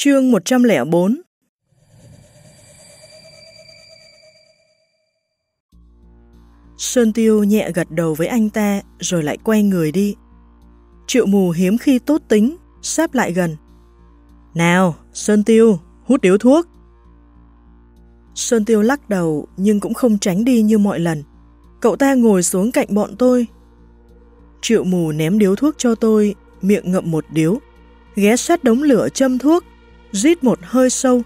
Chương 104 Sơn Tiêu nhẹ gật đầu với anh ta rồi lại quay người đi. Triệu mù hiếm khi tốt tính, sáp lại gần. Nào, Sơn Tiêu, hút điếu thuốc. Sơn Tiêu lắc đầu nhưng cũng không tránh đi như mọi lần. Cậu ta ngồi xuống cạnh bọn tôi. Triệu mù ném điếu thuốc cho tôi, miệng ngậm một điếu. Ghé sát đống lửa châm thuốc, rít một hơi sâu,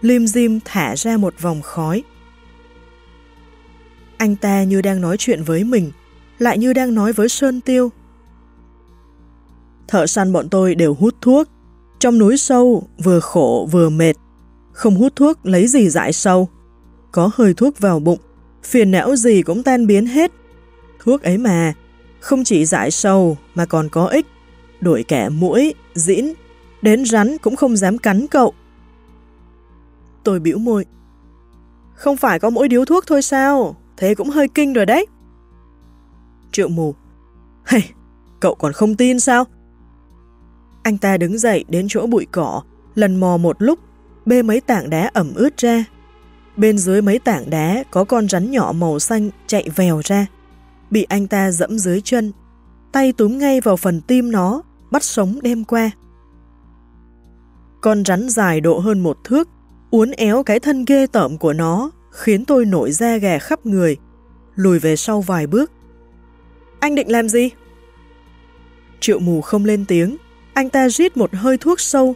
lim dim thả ra một vòng khói. Anh ta như đang nói chuyện với mình, lại như đang nói với Sơn Tiêu. Thợ săn bọn tôi đều hút thuốc. Trong núi sâu, vừa khổ vừa mệt. Không hút thuốc lấy gì dại sâu. Có hơi thuốc vào bụng, phiền não gì cũng tan biến hết. Thuốc ấy mà, không chỉ dại sâu mà còn có ích. Đuổi kẻ mũi, dĩn, đến rắn cũng không dám cắn cậu. Tôi biểu môi. Không phải có mỗi điếu thuốc thôi sao? Thế cũng hơi kinh rồi đấy. Triệu mù. Hey, cậu còn không tin sao? Anh ta đứng dậy đến chỗ bụi cỏ, lần mò một lúc, bê mấy tảng đá ẩm ướt ra. Bên dưới mấy tảng đá có con rắn nhỏ màu xanh chạy vèo ra. Bị anh ta dẫm dưới chân, tay túm ngay vào phần tim nó, bắt sống đem qua. Con rắn dài độ hơn một thước, uốn éo cái thân ghê tởm của nó, khiến tôi nổi da gà khắp người, lùi về sau vài bước. Anh định làm gì? Triệu mù không lên tiếng, anh ta rít một hơi thuốc sâu,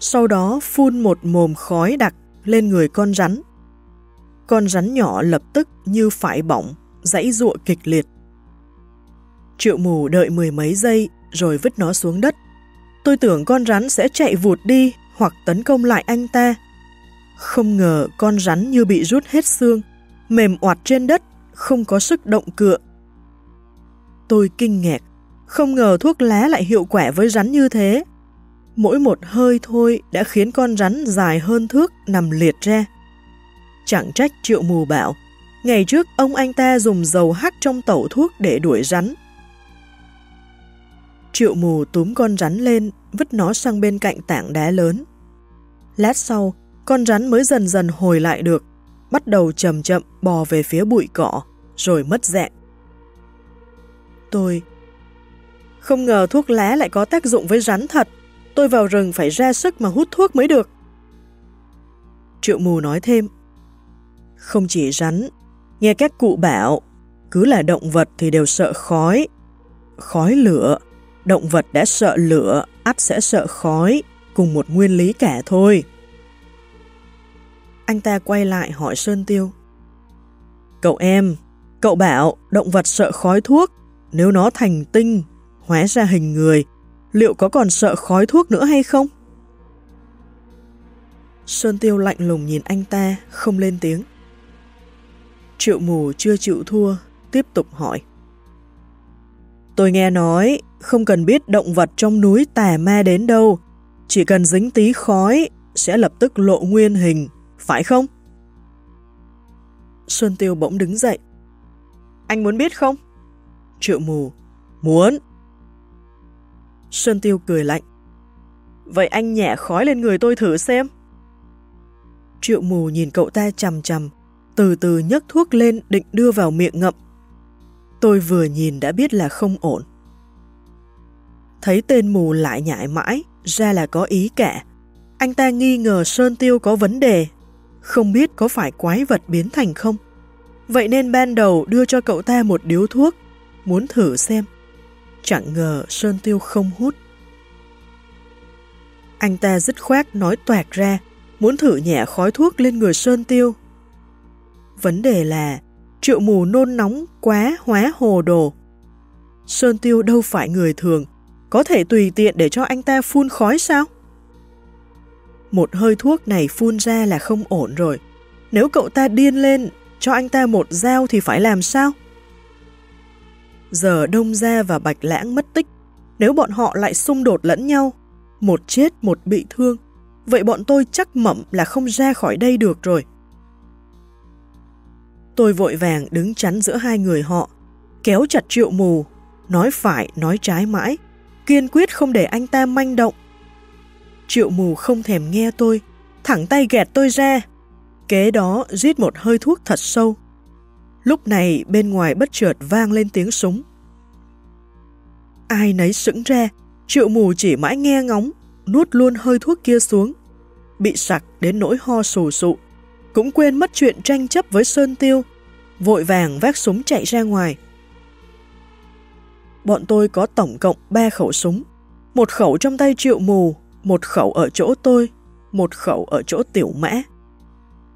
sau đó phun một mồm khói đặc lên người con rắn. Con rắn nhỏ lập tức như phải bỏng, dãy ruộng kịch liệt. Triệu mù đợi mười mấy giây rồi vứt nó xuống đất. Tôi tưởng con rắn sẽ chạy vụt đi hoặc tấn công lại anh ta. Không ngờ con rắn như bị rút hết xương, mềm oạt trên đất, không có sức động cựa. Tôi kinh ngạc, không ngờ thuốc lá lại hiệu quả với rắn như thế. Mỗi một hơi thôi đã khiến con rắn dài hơn thước nằm liệt ra. Chẳng trách triệu mù bảo, ngày trước ông anh ta dùng dầu hắc trong tẩu thuốc để đuổi rắn. Triệu mù túm con rắn lên, vứt nó sang bên cạnh tảng đá lớn. Lát sau, con rắn mới dần dần hồi lại được, bắt đầu chậm chậm bò về phía bụi cỏ, rồi mất dạng. Tôi không ngờ thuốc lá lại có tác dụng với rắn thật, tôi vào rừng phải ra sức mà hút thuốc mới được. Triệu mù nói thêm, không chỉ rắn, nghe các cụ bảo, cứ là động vật thì đều sợ khói. Khói lửa, động vật đã sợ lửa, ắt sẽ sợ khói, cùng một nguyên lý cả thôi. Anh ta quay lại hỏi Sơn Tiêu. Cậu em, cậu bảo động vật sợ khói thuốc, nếu nó thành tinh, hóa ra hình người, liệu có còn sợ khói thuốc nữa hay không? Sơn Tiêu lạnh lùng nhìn anh ta, không lên tiếng. Triệu mù chưa chịu thua, tiếp tục hỏi. Tôi nghe nói, không cần biết động vật trong núi tà ma đến đâu, chỉ cần dính tí khói sẽ lập tức lộ nguyên hình, phải không? Xuân Tiêu bỗng đứng dậy. Anh muốn biết không? Triệu mù. Muốn. Xuân Tiêu cười lạnh. Vậy anh nhẹ khói lên người tôi thử xem. Triệu mù nhìn cậu ta chầm chầm, từ từ nhấc thuốc lên định đưa vào miệng ngậm. Tôi vừa nhìn đã biết là không ổn. Thấy tên mù lại nhại mãi, ra là có ý cả. Anh ta nghi ngờ Sơn Tiêu có vấn đề, không biết có phải quái vật biến thành không. Vậy nên ban đầu đưa cho cậu ta một điếu thuốc, muốn thử xem. Chẳng ngờ Sơn Tiêu không hút. Anh ta dứt khoát nói toạc ra, muốn thử nhẹ khói thuốc lên người Sơn Tiêu. Vấn đề là triệu mù nôn nóng quá hóa hồ đồ. Sơn Tiêu đâu phải người thường, có thể tùy tiện để cho anh ta phun khói sao? Một hơi thuốc này phun ra là không ổn rồi. Nếu cậu ta điên lên, cho anh ta một dao thì phải làm sao? Giờ Đông Gia và Bạch Lãng mất tích, nếu bọn họ lại xung đột lẫn nhau, một chết một bị thương, vậy bọn tôi chắc mẩm là không ra khỏi đây được rồi. Tôi vội vàng đứng chắn giữa hai người họ, kéo chặt triệu mù, nói phải, nói trái mãi, kiên quyết không để anh ta manh động. Triệu mù không thèm nghe tôi, thẳng tay gẹt tôi ra. Kế đó rít một hơi thuốc thật sâu. Lúc này bên ngoài bất chợt vang lên tiếng súng. Ai nấy sững ra, triệu mù chỉ mãi nghe ngóng, nuốt luôn hơi thuốc kia xuống. Bị sặc đến nỗi ho sù sụ, cũng quên mất chuyện tranh chấp với Sơn Tiêu, vội vàng vác súng chạy ra ngoài. Bọn tôi có tổng cộng 3 khẩu súng, một khẩu trong tay triệu mù, một khẩu ở chỗ tôi, một khẩu ở chỗ tiểu mã.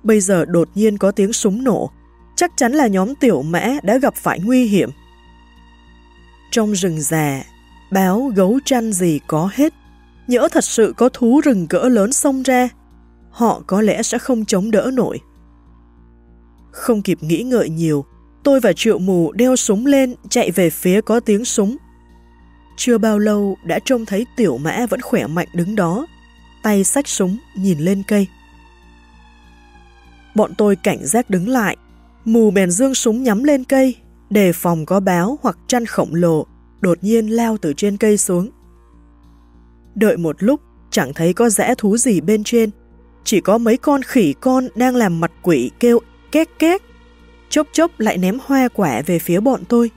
Bây giờ đột nhiên có tiếng súng nổ, chắc chắn là nhóm tiểu mã đã gặp phải nguy hiểm. Trong rừng già, báo gấu trăn gì có hết. Nhỡ thật sự có thú rừng cỡ lớn xông ra, họ có lẽ sẽ không chống đỡ nổi. Không kịp nghĩ ngợi nhiều, tôi và triệu mù đeo súng lên chạy về phía có tiếng súng. Chưa bao lâu đã trông thấy tiểu mã vẫn khỏe mạnh đứng đó, tay sách súng nhìn lên cây. Bọn tôi cảnh giác đứng lại, mù bèn dương súng nhắm lên cây, đề phòng có báo hoặc chăn khổng lồ đột nhiên lao từ trên cây xuống. Đợi một lúc, chẳng thấy có rẽ thú gì bên trên, chỉ có mấy con khỉ con đang làm mặt quỷ kêu két két, chốc chốc lại ném hoa quả về phía bọn tôi.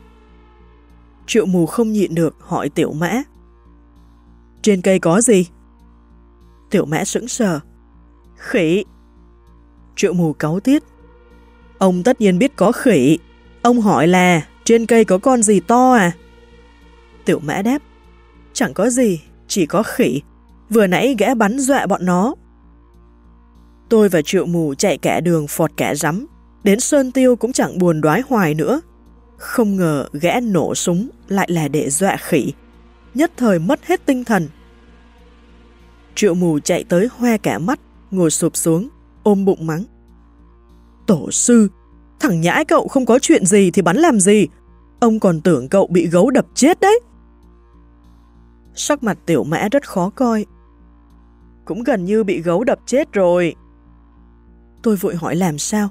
Triệu mù không nhịn được hỏi tiểu mã. Trên cây có gì? Tiểu mã sững sờ. Khỉ. Triệu mù cáu tiết. Ông tất nhiên biết có khỉ. Ông hỏi là trên cây có con gì to à? Tiểu mã đáp. Chẳng có gì, chỉ có khỉ. Vừa nãy gã bắn dọa bọn nó. Tôi và triệu mù chạy kẻ đường phọt kẻ rắm. Đến Sơn Tiêu cũng chẳng buồn đoái hoài nữa. Không ngờ gã nổ súng lại là để dọa khỉ. Nhất thời mất hết tinh thần. Triệu mù chạy tới hoe cả mắt, ngồi sụp xuống, ôm bụng mắng. Tổ sư, thằng nhãi cậu không có chuyện gì thì bắn làm gì? Ông còn tưởng cậu bị gấu đập chết đấy. Sắc mặt tiểu mã rất khó coi. Cũng gần như bị gấu đập chết rồi. Tôi vội hỏi làm sao?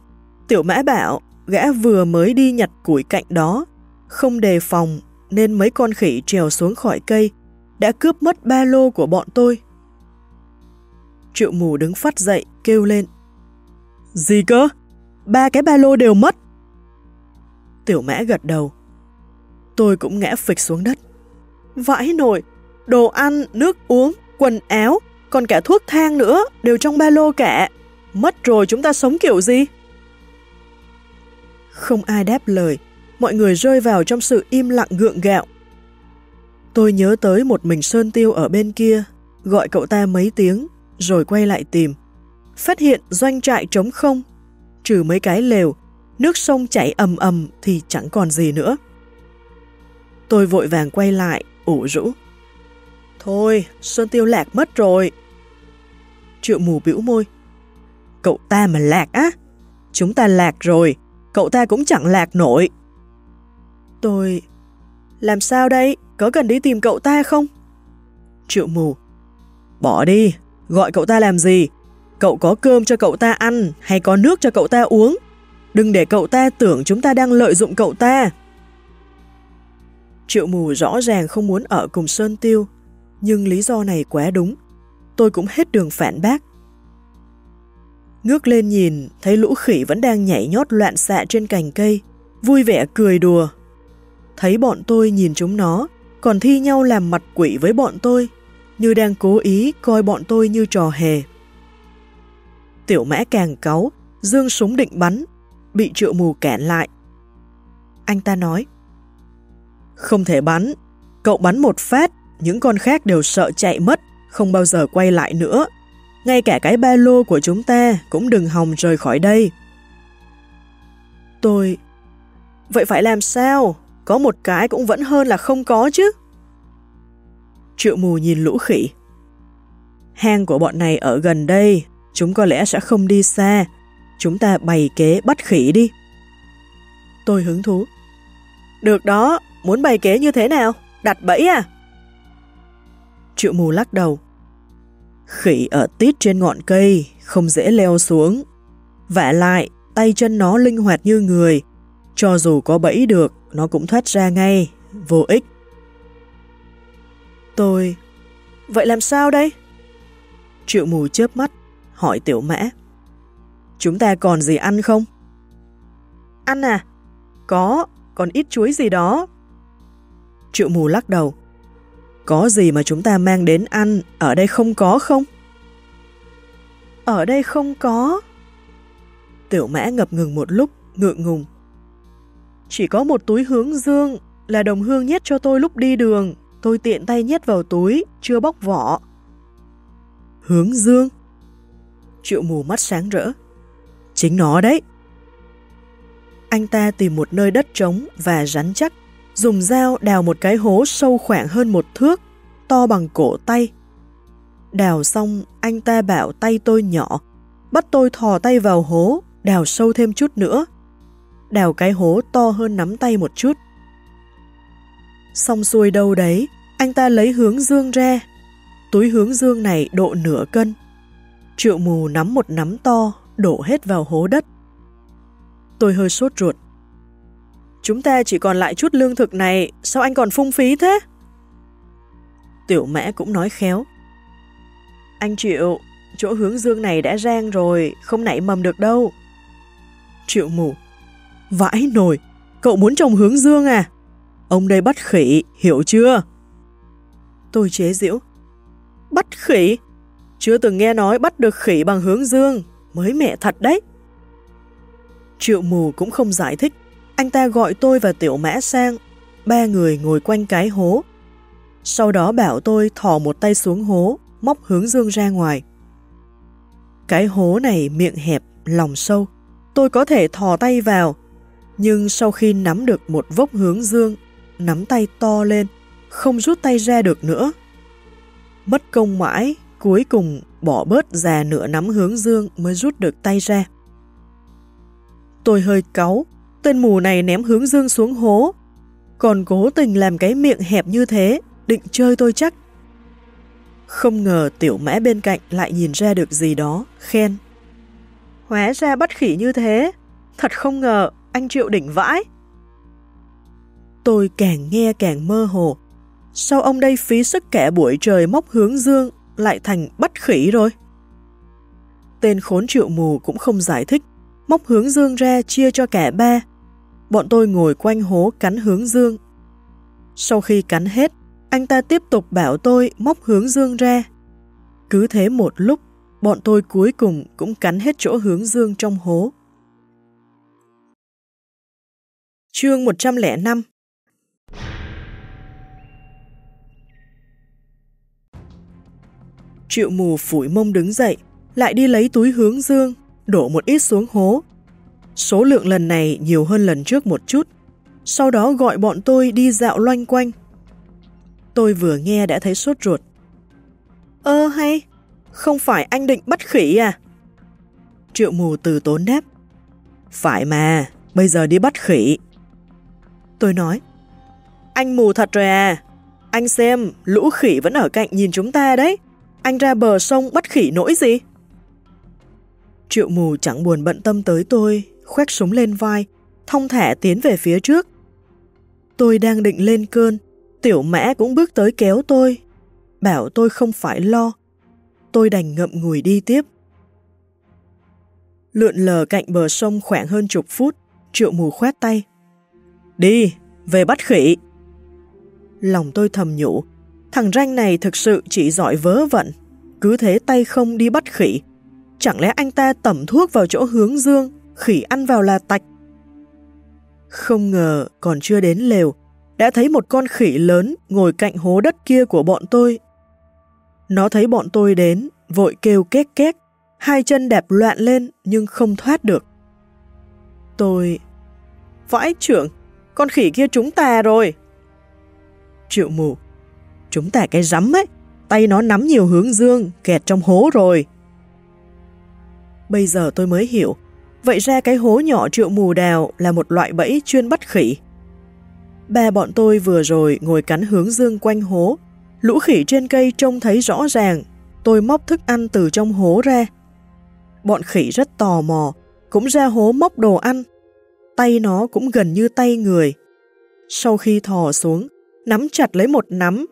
Tiểu mã bảo, gã vừa mới đi nhặt củi cạnh đó, không đề phòng nên mấy con khỉ trèo xuống khỏi cây, đã cướp mất ba lô của bọn tôi. Triệu mù đứng phát dậy, kêu lên. Gì cơ? Ba cái ba lô đều mất. Tiểu mã gật đầu. Tôi cũng ngã phịch xuống đất. Vãi nổi, đồ ăn, nước uống, quần áo, còn cả thuốc thang nữa đều trong ba lô cả. Mất rồi chúng ta sống kiểu gì? Không ai đáp lời, mọi người rơi vào trong sự im lặng gượng gạo. Tôi nhớ tới một mình Sơn Tiêu ở bên kia, gọi cậu ta mấy tiếng, rồi quay lại tìm. Phát hiện doanh trại trống không, trừ mấy cái lều, nước sông chảy ầm ầm thì chẳng còn gì nữa. Tôi vội vàng quay lại, ủ rũ. Thôi, Sơn Tiêu lạc mất rồi. Triệu mù bĩu môi. Cậu ta mà lạc á? Chúng ta lạc rồi, cậu ta cũng chẳng lạc nổi. Tôi... Làm sao đây? Có cần đi tìm cậu ta không? Triệu mù. Bỏ đi, gọi cậu ta làm gì? Cậu có cơm cho cậu ta ăn hay có nước cho cậu ta uống? Đừng để cậu ta tưởng chúng ta đang lợi dụng cậu ta. Triệu mù rõ ràng không muốn ở cùng Sơn Tiêu, nhưng lý do này quá đúng. Tôi cũng hết đường phản bác. Ngước lên nhìn, thấy lũ khỉ vẫn đang nhảy nhót loạn xạ trên cành cây, vui vẻ cười đùa. Thấy bọn tôi nhìn chúng nó, còn thi nhau làm mặt quỷ với bọn tôi, như đang cố ý coi bọn tôi như trò hề. Tiểu mã càng cáu, dương súng định bắn, bị triệu mù cản lại. Anh ta nói, Không thể bắn, cậu bắn một phát, những con khác đều sợ chạy mất, không bao giờ quay lại nữa. Ngay cả cái ba lô của chúng ta cũng đừng hòng rời khỏi đây. Tôi... Vậy phải làm sao? Có một cái cũng vẫn hơn là không có chứ. Triệu mù nhìn lũ khỉ. Hang của bọn này ở gần đây, chúng có lẽ sẽ không đi xa. Chúng ta bày kế bắt khỉ đi. Tôi hứng thú. Được đó, muốn bày kế như thế nào? Đặt bẫy à? Triệu mù lắc đầu. Khỉ ở tít trên ngọn cây, không dễ leo xuống. Vả lại, tay chân nó linh hoạt như người. Cho dù có bẫy được, nó cũng thoát ra ngay, vô ích. Tôi... Vậy làm sao đây? Triệu mù chớp mắt, hỏi tiểu mã. Chúng ta còn gì ăn không? Ăn à? Có, còn ít chuối gì đó. Triệu mù lắc đầu. Có gì mà chúng ta mang đến ăn, ở đây không có không? Ở đây không có. Tiểu mã ngập ngừng một lúc, ngượng ngùng. Chỉ có một túi hướng dương, là đồng hương nhét cho tôi lúc đi đường. Tôi tiện tay nhét vào túi, chưa bóc vỏ. Hướng dương? Triệu mù mắt sáng rỡ. Chính nó đấy. Anh ta tìm một nơi đất trống và rắn chắc, dùng dao đào một cái hố sâu khoảng hơn một thước, to bằng cổ tay. Đào xong, anh ta bảo tay tôi nhỏ, bắt tôi thò tay vào hố, đào sâu thêm chút nữa. Đào cái hố to hơn nắm tay một chút. Xong xuôi đâu đấy, anh ta lấy hướng dương ra. Túi hướng dương này độ nửa cân. Triệu mù nắm một nắm to, đổ hết vào hố đất. Tôi hơi sốt ruột. Chúng ta chỉ còn lại chút lương thực này, sao anh còn phung phí thế? Tiểu mã cũng nói khéo. Anh Triệu, chỗ hướng dương này đã rang rồi, không nảy mầm được đâu. Triệu mù. Vãi nồi, cậu muốn trồng hướng dương à? Ông đây bắt khỉ, hiểu chưa? Tôi chế giễu. Bắt khỉ? Chưa từng nghe nói bắt được khỉ bằng hướng dương, mới mẹ thật đấy. Triệu mù cũng không giải thích, anh ta gọi tôi và tiểu mã sang, ba người ngồi quanh cái hố. Sau đó bảo tôi thò một tay xuống hố, móc hướng dương ra ngoài. Cái hố này miệng hẹp, lòng sâu, tôi có thể thò tay vào, nhưng sau khi nắm được một vốc hướng dương, nắm tay to lên, không rút tay ra được nữa. Mất công mãi, cuối cùng bỏ bớt già nửa nắm hướng dương mới rút được tay ra. Tôi hơi cáu, tên mù này ném hướng dương xuống hố, còn cố tình làm cái miệng hẹp như thế, định chơi tôi chắc. Không ngờ tiểu mã bên cạnh lại nhìn ra được gì đó, khen. Hóa ra bắt khỉ như thế, thật không ngờ, anh Triệu đỉnh vãi. Tôi càng nghe càng mơ hồ. Sao ông đây phí sức kẻ buổi trời móc hướng dương lại thành bắt khỉ rồi? Tên khốn triệu mù cũng không giải thích, móc hướng dương ra chia cho cả ba. Bọn tôi ngồi quanh hố cắn hướng dương. Sau khi cắn hết, anh ta tiếp tục bảo tôi móc hướng dương ra. Cứ thế một lúc, bọn tôi cuối cùng cũng cắn hết chỗ hướng dương trong hố. Chương 105 Triệu mù phủi mông đứng dậy, lại đi lấy túi hướng dương, đổ một ít xuống hố. Số lượng lần này nhiều hơn lần trước một chút, sau đó gọi bọn tôi đi dạo loanh quanh. Tôi vừa nghe đã thấy sốt ruột. Ơ hay, không phải anh định bắt khỉ à? Triệu mù từ tốn đáp. Phải mà, bây giờ đi bắt khỉ. Tôi nói, anh mù thật rồi à, anh xem, lũ khỉ vẫn ở cạnh nhìn chúng ta đấy anh ra bờ sông bắt khỉ nỗi gì? Triệu mù chẳng buồn bận tâm tới tôi, khoét súng lên vai, thông thả tiến về phía trước. Tôi đang định lên cơn, tiểu mã cũng bước tới kéo tôi, bảo tôi không phải lo. Tôi đành ngậm ngùi đi tiếp. Lượn lờ cạnh bờ sông khoảng hơn chục phút, triệu mù khoét tay. Đi, về bắt khỉ. Lòng tôi thầm nhủ, Thằng ranh này thực sự chỉ giỏi vớ vẩn, cứ thế tay không đi bắt khỉ. Chẳng lẽ anh ta tẩm thuốc vào chỗ hướng dương, khỉ ăn vào là tạch? Không ngờ còn chưa đến lều, đã thấy một con khỉ lớn ngồi cạnh hố đất kia của bọn tôi. Nó thấy bọn tôi đến, vội kêu két két, hai chân đẹp loạn lên nhưng không thoát được. Tôi... Vãi trưởng, con khỉ kia chúng ta rồi. Triệu mù, Chúng ta cái rắm ấy, tay nó nắm nhiều hướng dương, kẹt trong hố rồi. Bây giờ tôi mới hiểu, vậy ra cái hố nhỏ triệu mù đào là một loại bẫy chuyên bắt khỉ. Ba bọn tôi vừa rồi ngồi cắn hướng dương quanh hố, lũ khỉ trên cây trông thấy rõ ràng, tôi móc thức ăn từ trong hố ra. Bọn khỉ rất tò mò, cũng ra hố móc đồ ăn. Tay nó cũng gần như tay người. Sau khi thò xuống, nắm chặt lấy một nắm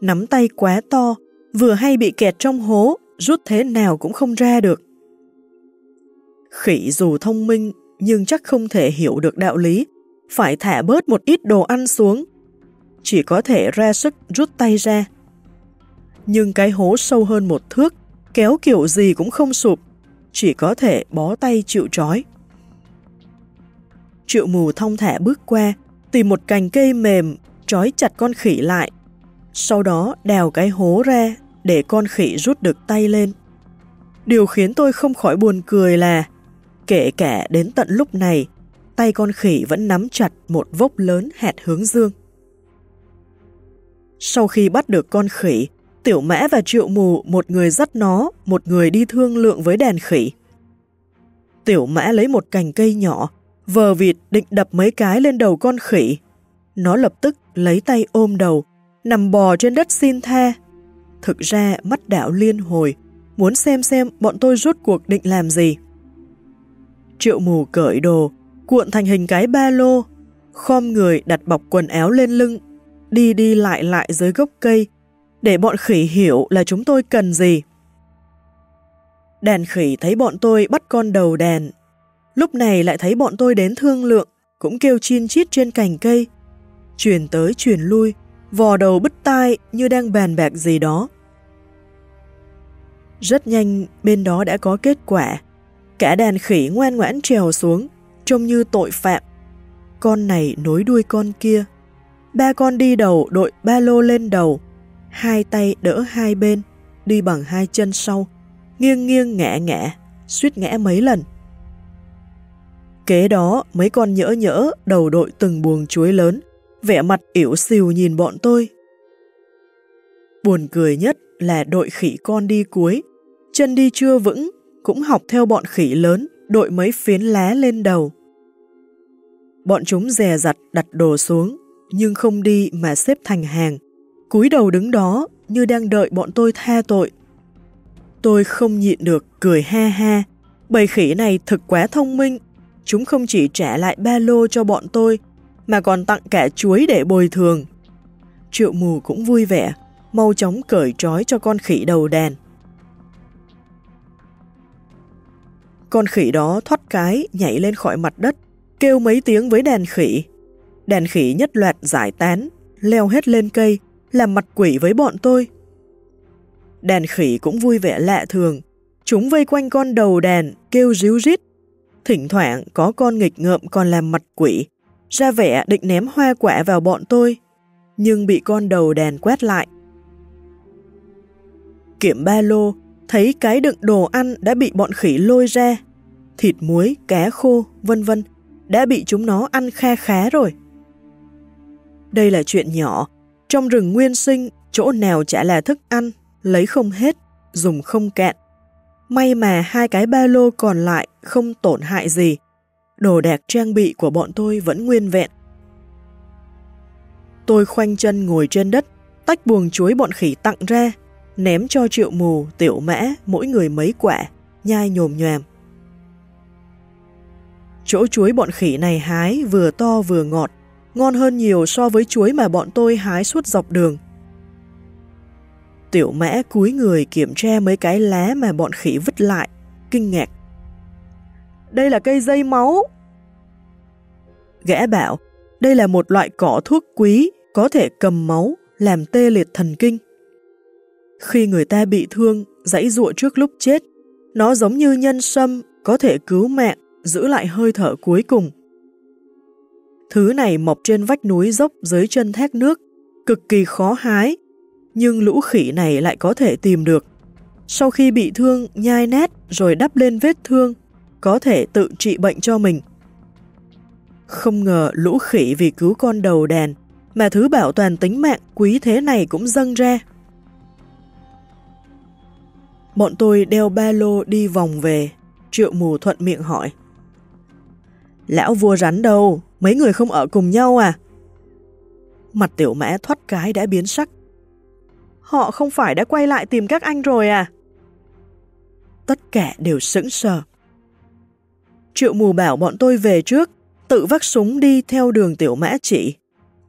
Nắm tay quá to, vừa hay bị kẹt trong hố, rút thế nào cũng không ra được. Khỉ dù thông minh nhưng chắc không thể hiểu được đạo lý, phải thả bớt một ít đồ ăn xuống. Chỉ có thể ra sức rút tay ra. Nhưng cái hố sâu hơn một thước, kéo kiểu gì cũng không sụp, chỉ có thể bó tay chịu trói. Triệu mù thông thả bước qua, tìm một cành cây mềm, trói chặt con khỉ lại. Sau đó đào cái hố ra để con khỉ rút được tay lên. Điều khiến tôi không khỏi buồn cười là kể cả đến tận lúc này, tay con khỉ vẫn nắm chặt một vốc lớn hạt hướng dương. Sau khi bắt được con khỉ, tiểu mã và triệu mù một người dắt nó, một người đi thương lượng với đàn khỉ. Tiểu mã lấy một cành cây nhỏ, vờ vịt định đập mấy cái lên đầu con khỉ. Nó lập tức lấy tay ôm đầu, nằm bò trên đất xin tha. Thực ra mắt đảo liên hồi, muốn xem xem bọn tôi rút cuộc định làm gì. Triệu mù cởi đồ, cuộn thành hình cái ba lô, khom người đặt bọc quần áo lên lưng, đi đi lại lại dưới gốc cây, để bọn khỉ hiểu là chúng tôi cần gì. Đàn khỉ thấy bọn tôi bắt con đầu đàn, lúc này lại thấy bọn tôi đến thương lượng, cũng kêu chin chít trên cành cây, truyền tới truyền lui, vò đầu bứt tai như đang bàn bạc gì đó. Rất nhanh bên đó đã có kết quả. Cả đàn khỉ ngoan ngoãn trèo xuống, trông như tội phạm. Con này nối đuôi con kia. Ba con đi đầu đội ba lô lên đầu, hai tay đỡ hai bên, đi bằng hai chân sau, nghiêng nghiêng ngã ngã, suýt ngã mấy lần. Kế đó, mấy con nhỡ nhỡ đầu đội từng buồng chuối lớn, vẻ mặt ỉu xìu nhìn bọn tôi. Buồn cười nhất là đội khỉ con đi cuối, chân đi chưa vững, cũng học theo bọn khỉ lớn, đội mấy phiến lá lên đầu. Bọn chúng dè dặt đặt đồ xuống, nhưng không đi mà xếp thành hàng, cúi đầu đứng đó như đang đợi bọn tôi tha tội. Tôi không nhịn được cười ha ha, bầy khỉ này thực quá thông minh, chúng không chỉ trả lại ba lô cho bọn tôi, mà còn tặng cả chuối để bồi thường. Triệu mù cũng vui vẻ, mau chóng cởi trói cho con khỉ đầu đàn. Con khỉ đó thoát cái nhảy lên khỏi mặt đất, kêu mấy tiếng với đàn khỉ. Đàn khỉ nhất loạt giải tán, leo hết lên cây, làm mặt quỷ với bọn tôi. Đàn khỉ cũng vui vẻ lạ thường, chúng vây quanh con đầu đàn, kêu ríu rít. Thỉnh thoảng có con nghịch ngợm còn làm mặt quỷ, ra vẻ định ném hoa quả vào bọn tôi, nhưng bị con đầu đàn quét lại. Kiểm ba lô, thấy cái đựng đồ ăn đã bị bọn khỉ lôi ra, thịt muối, cá khô, vân vân đã bị chúng nó ăn kha khá rồi. Đây là chuyện nhỏ, trong rừng nguyên sinh, chỗ nào chả là thức ăn, lấy không hết, dùng không cạn. May mà hai cái ba lô còn lại không tổn hại gì, đồ đạc trang bị của bọn tôi vẫn nguyên vẹn. Tôi khoanh chân ngồi trên đất, tách buồng chuối bọn khỉ tặng ra, ném cho triệu mù, tiểu mã, mỗi người mấy quả, nhai nhồm nhòm. Chỗ chuối bọn khỉ này hái vừa to vừa ngọt, ngon hơn nhiều so với chuối mà bọn tôi hái suốt dọc đường. Tiểu mã cúi người kiểm tra mấy cái lá mà bọn khỉ vứt lại, kinh ngạc. Đây là cây dây máu. Gã bảo, đây là một loại cỏ thuốc quý, có thể cầm máu, làm tê liệt thần kinh. Khi người ta bị thương, dãy ruộng trước lúc chết, nó giống như nhân sâm, có thể cứu mạng, giữ lại hơi thở cuối cùng. Thứ này mọc trên vách núi dốc dưới chân thác nước, cực kỳ khó hái, nhưng lũ khỉ này lại có thể tìm được. Sau khi bị thương, nhai nét rồi đắp lên vết thương, có thể tự trị bệnh cho mình. Không ngờ lũ khỉ vì cứu con đầu đàn, mà thứ bảo toàn tính mạng quý thế này cũng dâng ra. Bọn tôi đeo ba lô đi vòng về, triệu mù thuận miệng hỏi. Lão vua rắn đâu, mấy người không ở cùng nhau à? Mặt tiểu mã thoát cái đã biến sắc. Họ không phải đã quay lại tìm các anh rồi à? Tất cả đều sững sờ. Triệu mù bảo bọn tôi về trước, tự vác súng đi theo đường tiểu mã chỉ.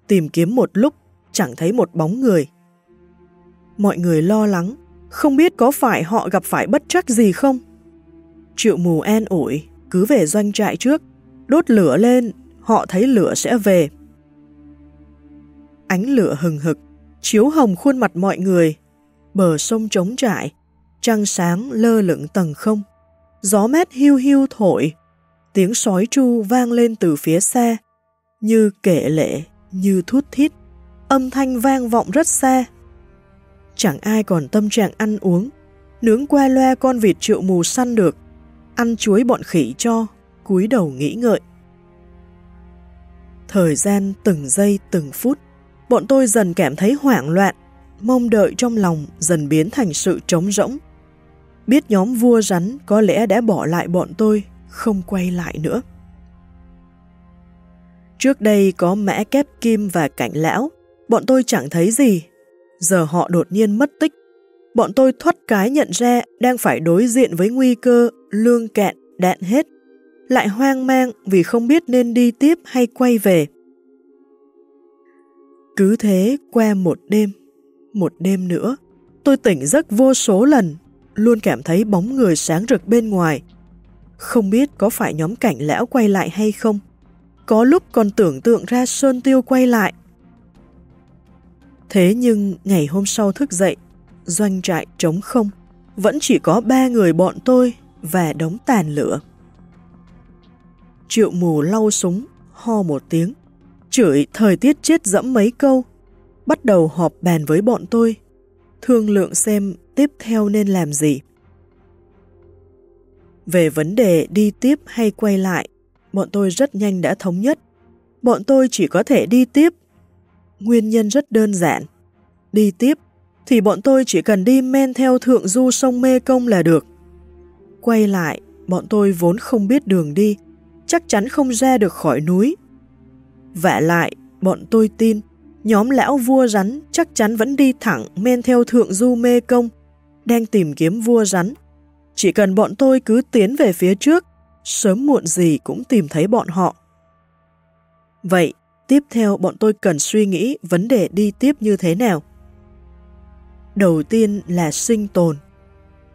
Tìm kiếm một lúc, chẳng thấy một bóng người. Mọi người lo lắng, không biết có phải họ gặp phải bất trắc gì không? Triệu mù an ủi, cứ về doanh trại trước, đốt lửa lên, họ thấy lửa sẽ về. Ánh lửa hừng hực, chiếu hồng khuôn mặt mọi người, bờ sông trống trải, trăng sáng lơ lửng tầng không. Gió mát hiu hiu thổi, tiếng sói tru vang lên từ phía xa, như kể lệ, như thút thít, âm thanh vang vọng rất xa. Chẳng ai còn tâm trạng ăn uống, nướng qua loa con vịt triệu mù săn được, ăn chuối bọn khỉ cho, cúi đầu nghĩ ngợi. Thời gian từng giây từng phút, bọn tôi dần cảm thấy hoảng loạn, mong đợi trong lòng dần biến thành sự trống rỗng. Biết nhóm vua rắn có lẽ đã bỏ lại bọn tôi, không quay lại nữa. Trước đây có mã kép kim và cảnh lão, bọn tôi chẳng thấy gì. Giờ họ đột nhiên mất tích. Bọn tôi thoát cái nhận ra đang phải đối diện với nguy cơ lương cạn, đạn hết. Lại hoang mang vì không biết nên đi tiếp hay quay về. Cứ thế qua một đêm, một đêm nữa, tôi tỉnh giấc vô số lần, luôn cảm thấy bóng người sáng rực bên ngoài. Không biết có phải nhóm cảnh lão quay lại hay không? Có lúc còn tưởng tượng ra Sơn Tiêu quay lại. Thế nhưng ngày hôm sau thức dậy, doanh trại trống không, vẫn chỉ có ba người bọn tôi và đống tàn lửa. Triệu mù lau súng, ho một tiếng, chửi thời tiết chết dẫm mấy câu, bắt đầu họp bàn với bọn tôi, thương lượng xem tiếp theo nên làm gì. Về vấn đề đi tiếp hay quay lại, bọn tôi rất nhanh đã thống nhất. Bọn tôi chỉ có thể đi tiếp. Nguyên nhân rất đơn giản. Đi tiếp thì bọn tôi chỉ cần đi men theo thượng du sông Mê Công là được. Quay lại, bọn tôi vốn không biết đường đi, chắc chắn không ra được khỏi núi. Vả lại, bọn tôi tin, nhóm lão vua rắn chắc chắn vẫn đi thẳng men theo thượng du Mê Công, đang tìm kiếm vua rắn. Chỉ cần bọn tôi cứ tiến về phía trước, sớm muộn gì cũng tìm thấy bọn họ. Vậy, tiếp theo bọn tôi cần suy nghĩ vấn đề đi tiếp như thế nào. Đầu tiên là sinh tồn.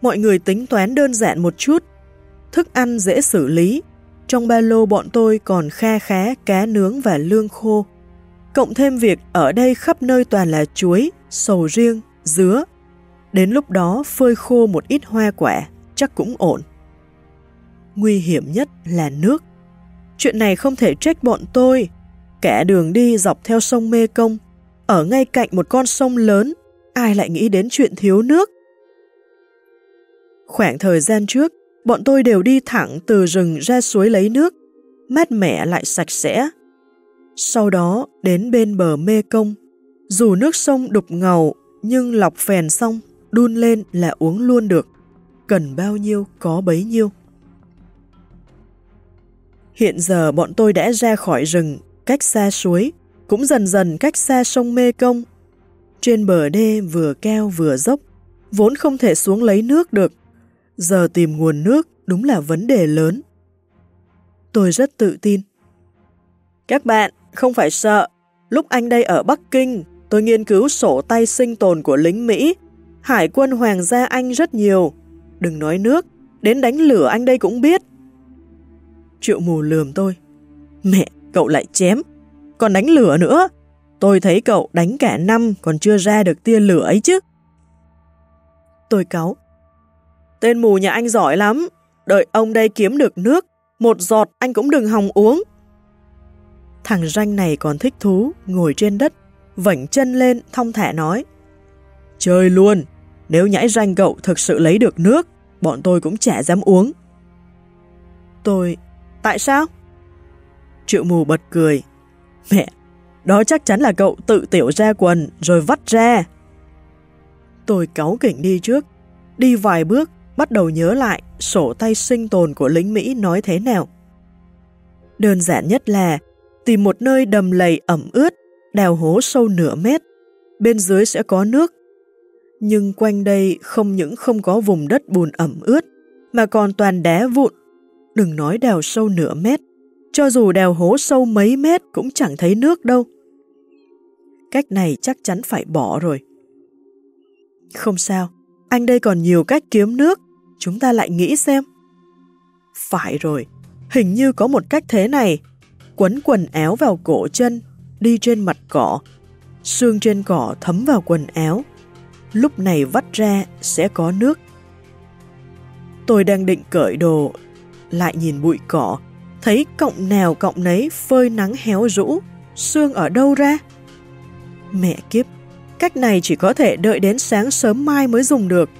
Mọi người tính toán đơn giản một chút. Thức ăn dễ xử lý. Trong ba lô bọn tôi còn kha khá cá nướng và lương khô. Cộng thêm việc ở đây khắp nơi toàn là chuối, sầu riêng, dứa. Đến lúc đó phơi khô một ít hoa quả, chắc cũng ổn nguy hiểm nhất là nước. Chuyện này không thể trách bọn tôi kẻ đường đi dọc theo sông Mê Công, ở ngay cạnh một con sông lớn, ai lại nghĩ đến chuyện thiếu nước? Khoảng thời gian trước, bọn tôi đều đi thẳng từ rừng ra suối lấy nước, mát mẻ lại sạch sẽ. Sau đó đến bên bờ Mê Công, dù nước sông đục ngầu nhưng lọc phèn xong, đun lên là uống luôn được. Cần bao nhiêu có bấy nhiêu. Hiện giờ bọn tôi đã ra khỏi rừng, cách xa suối, cũng dần dần cách xa sông Mê Công. Trên bờ đê vừa cao vừa dốc, vốn không thể xuống lấy nước được. Giờ tìm nguồn nước đúng là vấn đề lớn. Tôi rất tự tin. Các bạn, không phải sợ. Lúc anh đây ở Bắc Kinh, tôi nghiên cứu sổ tay sinh tồn của lính Mỹ. Hải quân Hoàng gia Anh rất nhiều. Đừng nói nước, đến đánh lửa anh đây cũng biết. Triệu mù lườm tôi. Mẹ, cậu lại chém. Còn đánh lửa nữa. Tôi thấy cậu đánh cả năm còn chưa ra được tia lửa ấy chứ. Tôi cáu. Tên mù nhà anh giỏi lắm. Đợi ông đây kiếm được nước. Một giọt anh cũng đừng hòng uống. Thằng ranh này còn thích thú, ngồi trên đất, vảnh chân lên, thong thả nói. Chơi luôn, nếu nhãi ranh cậu thực sự lấy được nước, bọn tôi cũng chả dám uống. Tôi Tại sao? Triệu mù bật cười. Mẹ, đó chắc chắn là cậu tự tiểu ra quần rồi vắt ra. Tôi cáu kỉnh đi trước, đi vài bước, bắt đầu nhớ lại sổ tay sinh tồn của lính Mỹ nói thế nào. Đơn giản nhất là tìm một nơi đầm lầy ẩm ướt, đào hố sâu nửa mét, bên dưới sẽ có nước. Nhưng quanh đây không những không có vùng đất bùn ẩm ướt, mà còn toàn đá vụn đừng nói đào sâu nửa mét, cho dù đèo hố sâu mấy mét cũng chẳng thấy nước đâu. Cách này chắc chắn phải bỏ rồi. Không sao, Anh đây còn nhiều cách kiếm nước, chúng ta lại nghĩ xem. Phải rồi, hình như có một cách thế này. Quấn quần áo vào cổ chân, đi trên mặt cỏ. Xương trên cỏ thấm vào quần áo. Lúc này vắt ra sẽ có nước. Tôi đang định cởi đồ, lại nhìn bụi cỏ, thấy cọng nào cọng nấy phơi nắng héo rũ, xương ở đâu ra? Mẹ kiếp, cách này chỉ có thể đợi đến sáng sớm mai mới dùng được.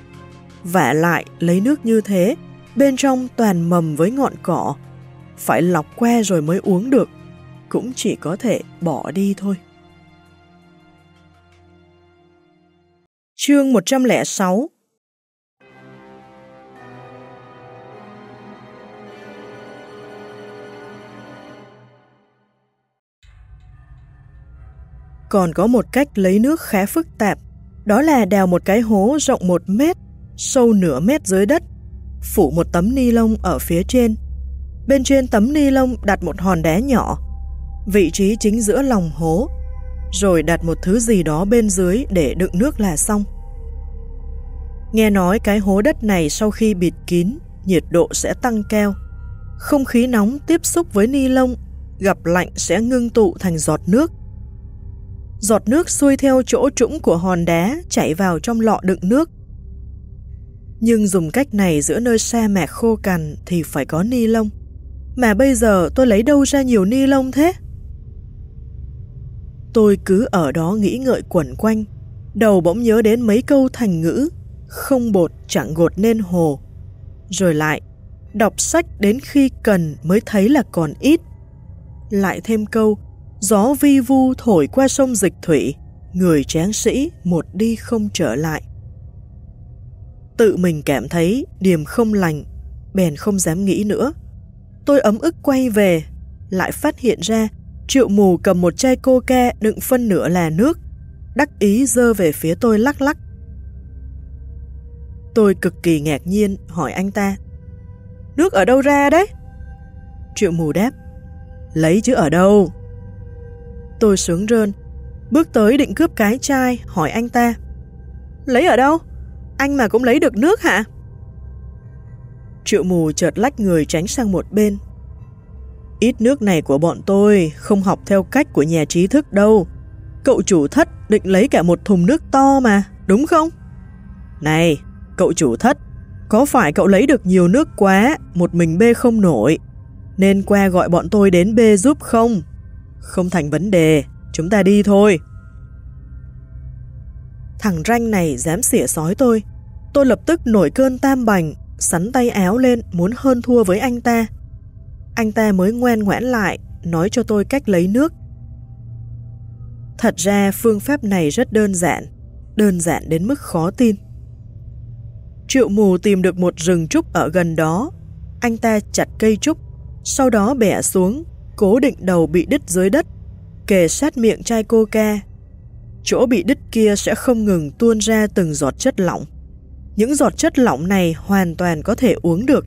Vả lại lấy nước như thế, bên trong toàn mầm với ngọn cỏ. Phải lọc que rồi mới uống được, cũng chỉ có thể bỏ đi thôi. Chương 106 Còn có một cách lấy nước khá phức tạp, đó là đào một cái hố rộng một mét, sâu nửa mét dưới đất, phủ một tấm ni lông ở phía trên. Bên trên tấm ni lông đặt một hòn đá nhỏ, vị trí chính giữa lòng hố, rồi đặt một thứ gì đó bên dưới để đựng nước là xong. Nghe nói cái hố đất này sau khi bịt kín, nhiệt độ sẽ tăng cao. Không khí nóng tiếp xúc với ni lông, gặp lạnh sẽ ngưng tụ thành giọt nước. Giọt nước xuôi theo chỗ trũng của hòn đá chảy vào trong lọ đựng nước. Nhưng dùng cách này giữa nơi sa mạc khô cằn thì phải có ni lông. Mà bây giờ tôi lấy đâu ra nhiều ni lông thế? Tôi cứ ở đó nghĩ ngợi quẩn quanh, đầu bỗng nhớ đến mấy câu thành ngữ, không bột chẳng gột nên hồ. Rồi lại, đọc sách đến khi cần mới thấy là còn ít. Lại thêm câu, gió vi vu thổi qua sông dịch thủy, người tráng sĩ một đi không trở lại. Tự mình cảm thấy điềm không lành, bèn không dám nghĩ nữa. Tôi ấm ức quay về, lại phát hiện ra triệu mù cầm một chai coca đựng phân nửa là nước, đắc ý dơ về phía tôi lắc lắc. Tôi cực kỳ ngạc nhiên hỏi anh ta, nước ở đâu ra đấy? Triệu mù đáp, lấy chứ ở đâu? Tôi sướng rơn, bước tới định cướp cái chai, hỏi anh ta. Lấy ở đâu? Anh mà cũng lấy được nước hả? Triệu mù chợt lách người tránh sang một bên. Ít nước này của bọn tôi không học theo cách của nhà trí thức đâu. Cậu chủ thất định lấy cả một thùng nước to mà, đúng không? Này, cậu chủ thất, có phải cậu lấy được nhiều nước quá, một mình bê không nổi, nên qua gọi bọn tôi đến bê giúp không? Không thành vấn đề, chúng ta đi thôi. Thằng ranh này dám xỉa sói tôi. Tôi lập tức nổi cơn tam bành, sắn tay áo lên muốn hơn thua với anh ta. Anh ta mới ngoan ngoãn lại, nói cho tôi cách lấy nước. Thật ra phương pháp này rất đơn giản, đơn giản đến mức khó tin. Triệu mù tìm được một rừng trúc ở gần đó. Anh ta chặt cây trúc, sau đó bẻ xuống, cố định đầu bị đứt dưới đất, kề sát miệng chai coca. Chỗ bị đứt kia sẽ không ngừng tuôn ra từng giọt chất lỏng. Những giọt chất lỏng này hoàn toàn có thể uống được.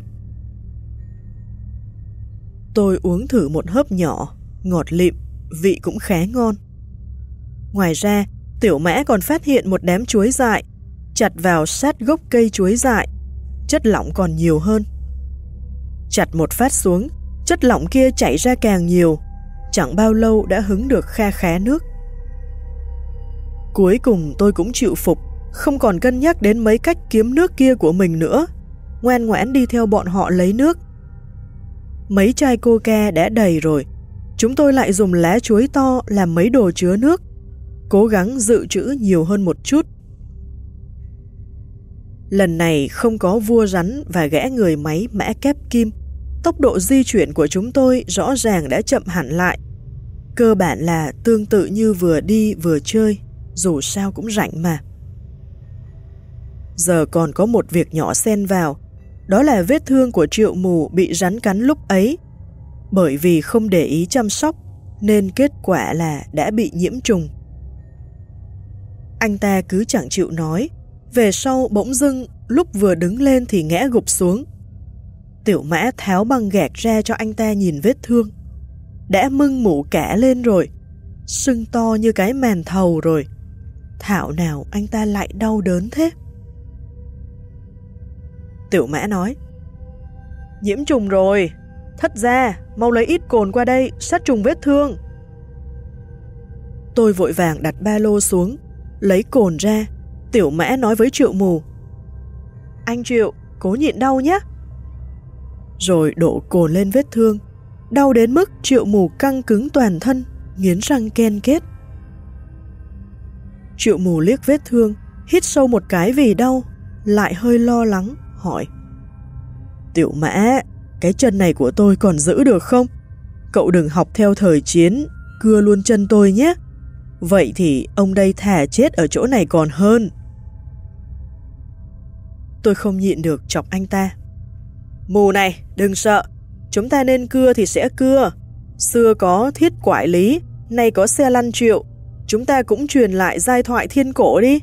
Tôi uống thử một hớp nhỏ, ngọt lịm, vị cũng khá ngon. Ngoài ra, tiểu mã còn phát hiện một đám chuối dại, chặt vào sát gốc cây chuối dại, chất lỏng còn nhiều hơn. Chặt một phát xuống, chất lỏng kia chảy ra càng nhiều, chẳng bao lâu đã hứng được kha khá nước. Cuối cùng tôi cũng chịu phục, không còn cân nhắc đến mấy cách kiếm nước kia của mình nữa, ngoan ngoãn đi theo bọn họ lấy nước. Mấy chai coca đã đầy rồi, chúng tôi lại dùng lá chuối to làm mấy đồ chứa nước, cố gắng dự trữ nhiều hơn một chút. Lần này không có vua rắn và gã người máy mã kép kim, tốc độ di chuyển của chúng tôi rõ ràng đã chậm hẳn lại. Cơ bản là tương tự như vừa đi vừa chơi, dù sao cũng rảnh mà. Giờ còn có một việc nhỏ xen vào, đó là vết thương của triệu mù bị rắn cắn lúc ấy. Bởi vì không để ý chăm sóc, nên kết quả là đã bị nhiễm trùng. Anh ta cứ chẳng chịu nói, về sau bỗng dưng lúc vừa đứng lên thì ngã gục xuống, Tiểu mã tháo băng gạt ra cho anh ta nhìn vết thương. Đã mưng mũ cả lên rồi, sưng to như cái màn thầu rồi. Thảo nào anh ta lại đau đớn thế? Tiểu mã nói. Nhiễm trùng rồi, thất ra, mau lấy ít cồn qua đây, sát trùng vết thương. Tôi vội vàng đặt ba lô xuống, lấy cồn ra, tiểu mã nói với triệu mù. Anh Triệu, cố nhịn đau nhé. Rồi đổ cồn lên vết thương, đau đến mức triệu mù căng cứng toàn thân, nghiến răng ken kết. Triệu mù liếc vết thương, hít sâu một cái vì đau, lại hơi lo lắng, hỏi. Tiểu mã, cái chân này của tôi còn giữ được không? Cậu đừng học theo thời chiến, cưa luôn chân tôi nhé. Vậy thì ông đây thả chết ở chỗ này còn hơn. Tôi không nhịn được chọc anh ta. Mù này, đừng sợ. Chúng ta nên cưa thì sẽ cưa. Xưa có thiết quải lý, nay có xe lăn triệu. Chúng ta cũng truyền lại giai thoại thiên cổ đi.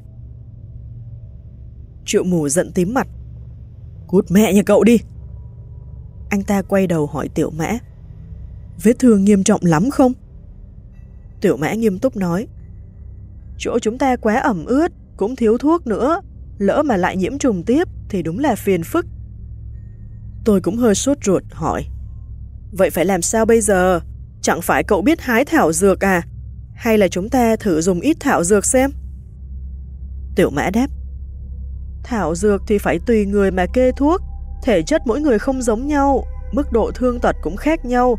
Triệu mù giận tím mặt. Cút mẹ nhà cậu đi. Anh ta quay đầu hỏi tiểu mã. Vết thương nghiêm trọng lắm không? Tiểu mã nghiêm túc nói. Chỗ chúng ta quá ẩm ướt, cũng thiếu thuốc nữa. Lỡ mà lại nhiễm trùng tiếp thì đúng là phiền phức. Tôi cũng hơi sốt ruột hỏi. Vậy phải làm sao bây giờ? Chẳng phải cậu biết hái thảo dược à? Hay là chúng ta thử dùng ít thảo dược xem? Tiểu mã đáp. Thảo dược thì phải tùy người mà kê thuốc. Thể chất mỗi người không giống nhau, mức độ thương tật cũng khác nhau.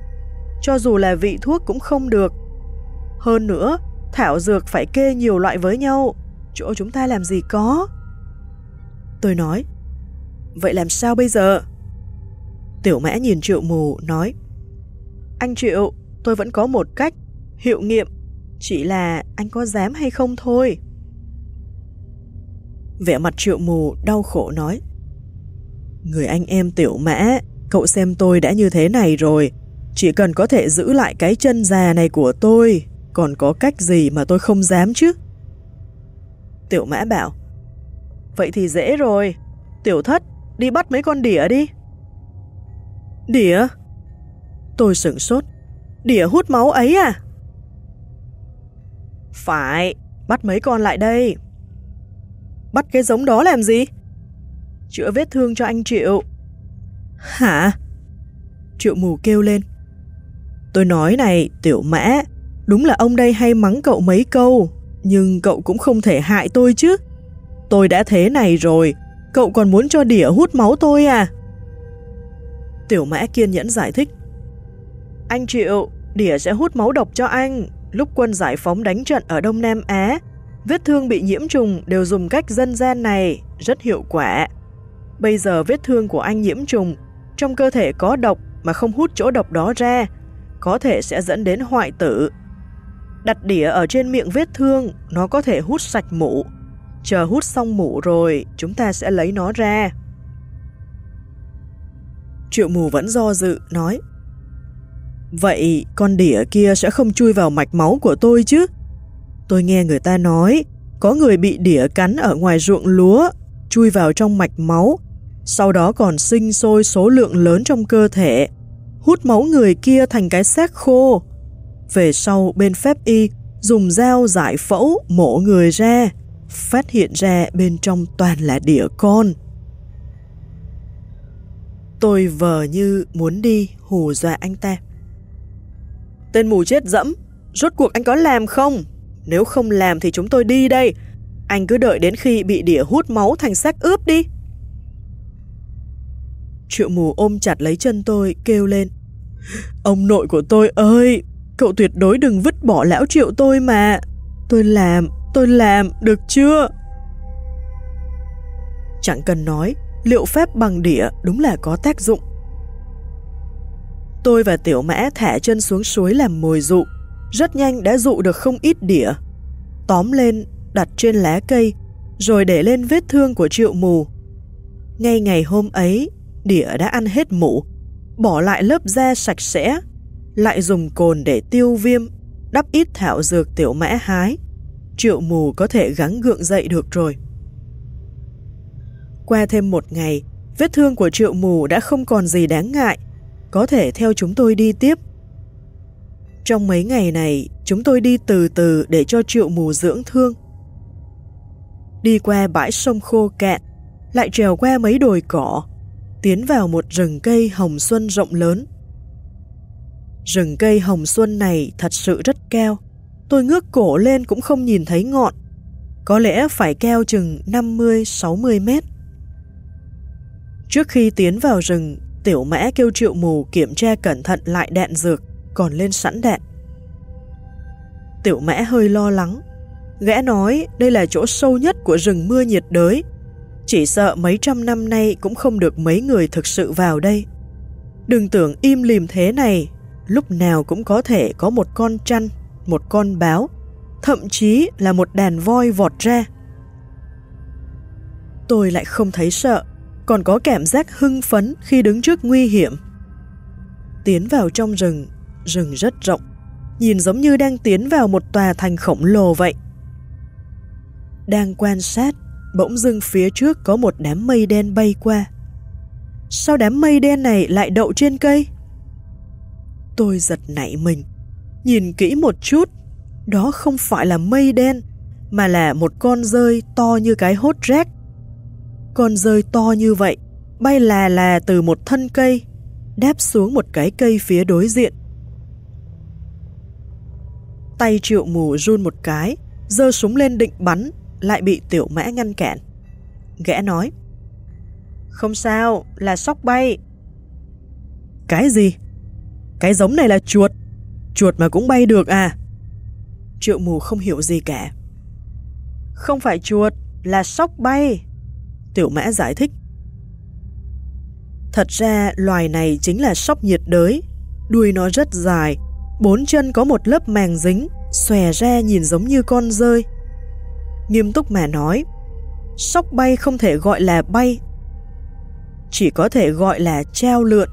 Cho dù là vị thuốc cũng không được. Hơn nữa, thảo dược phải kê nhiều loại với nhau. Chỗ chúng ta làm gì có? Tôi nói, vậy làm sao bây giờ? Tiểu mã nhìn triệu mù, nói, Anh Triệu, tôi vẫn có một cách, hiệu nghiệm, chỉ là anh có dám hay không thôi. Vẻ mặt triệu mù đau khổ nói, Người anh em tiểu mã, cậu xem tôi đã như thế này rồi, chỉ cần có thể giữ lại cái chân già này của tôi, còn có cách gì mà tôi không dám chứ? Tiểu mã bảo, Vậy thì dễ rồi. Tiểu thất, đi bắt mấy con đỉa đi đĩa, Tôi sửng sốt. đĩa hút máu ấy à? Phải, bắt mấy con lại đây. Bắt cái giống đó làm gì? Chữa vết thương cho anh Triệu. Hả? Triệu mù kêu lên. Tôi nói này, tiểu mã, đúng là ông đây hay mắng cậu mấy câu, nhưng cậu cũng không thể hại tôi chứ. Tôi đã thế này rồi, cậu còn muốn cho đỉa hút máu tôi à? Tiểu mã kiên nhẫn giải thích. Anh chịu, đỉa sẽ hút máu độc cho anh. Lúc quân giải phóng đánh trận ở Đông Nam Á, vết thương bị nhiễm trùng đều dùng cách dân gian này, rất hiệu quả. Bây giờ vết thương của anh nhiễm trùng, trong cơ thể có độc mà không hút chỗ độc đó ra, có thể sẽ dẫn đến hoại tử. Đặt đĩa ở trên miệng vết thương, nó có thể hút sạch mũ, Chờ hút xong mũ rồi, chúng ta sẽ lấy nó ra. Triệu mù vẫn do dự, nói Vậy con đỉa kia sẽ không chui vào mạch máu của tôi chứ? Tôi nghe người ta nói có người bị đỉa cắn ở ngoài ruộng lúa, chui vào trong mạch máu, sau đó còn sinh sôi số lượng lớn trong cơ thể, hút máu người kia thành cái xác khô. Về sau bên phép y dùng dao giải phẫu mổ người ra phát hiện ra bên trong toàn là đĩa con. Tôi vờ như muốn đi hù dọa anh ta. Tên mù chết dẫm, rốt cuộc anh có làm không? Nếu không làm thì chúng tôi đi đây. Anh cứ đợi đến khi bị đĩa hút máu thành xác ướp đi. Triệu mù ôm chặt lấy chân tôi, kêu lên. Ông nội của tôi ơi, cậu tuyệt đối đừng vứt bỏ lão triệu tôi mà. Tôi làm, Tôi làm, được chưa? Chẳng cần nói, liệu phép bằng đĩa đúng là có tác dụng. Tôi và tiểu mã thả chân xuống suối làm mồi dụ, rất nhanh đã dụ được không ít đĩa. Tóm lên, đặt trên lá cây, rồi để lên vết thương của triệu mù. Ngay ngày hôm ấy, đĩa đã ăn hết mũ, bỏ lại lớp da sạch sẽ, lại dùng cồn để tiêu viêm, đắp ít thảo dược tiểu mã hái, triệu mù có thể gắng gượng dậy được rồi. Qua thêm một ngày, vết thương của triệu mù đã không còn gì đáng ngại, có thể theo chúng tôi đi tiếp. Trong mấy ngày này, chúng tôi đi từ từ để cho triệu mù dưỡng thương. Đi qua bãi sông khô cạn, lại trèo qua mấy đồi cỏ, tiến vào một rừng cây hồng xuân rộng lớn. Rừng cây hồng xuân này thật sự rất cao, tôi ngước cổ lên cũng không nhìn thấy ngọn, có lẽ phải keo chừng 50-60 mét. Trước khi tiến vào rừng, tiểu mã kêu triệu mù kiểm tra cẩn thận lại đạn dược, còn lên sẵn đạn. Tiểu mã hơi lo lắng. Gã nói đây là chỗ sâu nhất của rừng mưa nhiệt đới. Chỉ sợ mấy trăm năm nay cũng không được mấy người thực sự vào đây. Đừng tưởng im lìm thế này, lúc nào cũng có thể có một con chăn, một con báo, thậm chí là một đàn voi vọt ra. Tôi lại không thấy sợ, còn có cảm giác hưng phấn khi đứng trước nguy hiểm. Tiến vào trong rừng, rừng rất rộng, nhìn giống như đang tiến vào một tòa thành khổng lồ vậy. Đang quan sát, bỗng dưng phía trước có một đám mây đen bay qua. Sao đám mây đen này lại đậu trên cây? Tôi giật nảy mình, nhìn kỹ một chút, đó không phải là mây đen, mà là một con rơi to như cái hốt rác. Con rơi to như vậy, bay là là từ một thân cây, đáp xuống một cái cây phía đối diện. Tay triệu mù run một cái, giơ súng lên định bắn, lại bị tiểu mã ngăn cản. Gã nói, Không sao, là sóc bay. Cái gì? Cái giống này là chuột. Chuột mà cũng bay được à? Triệu mù không hiểu gì cả. Không phải chuột, là sóc bay. Tiểu mã giải thích. Thật ra loài này chính là sóc nhiệt đới. Đuôi nó rất dài, bốn chân có một lớp màng dính, xòe ra nhìn giống như con rơi. Nghiêm túc mà nói, sóc bay không thể gọi là bay, chỉ có thể gọi là treo lượn.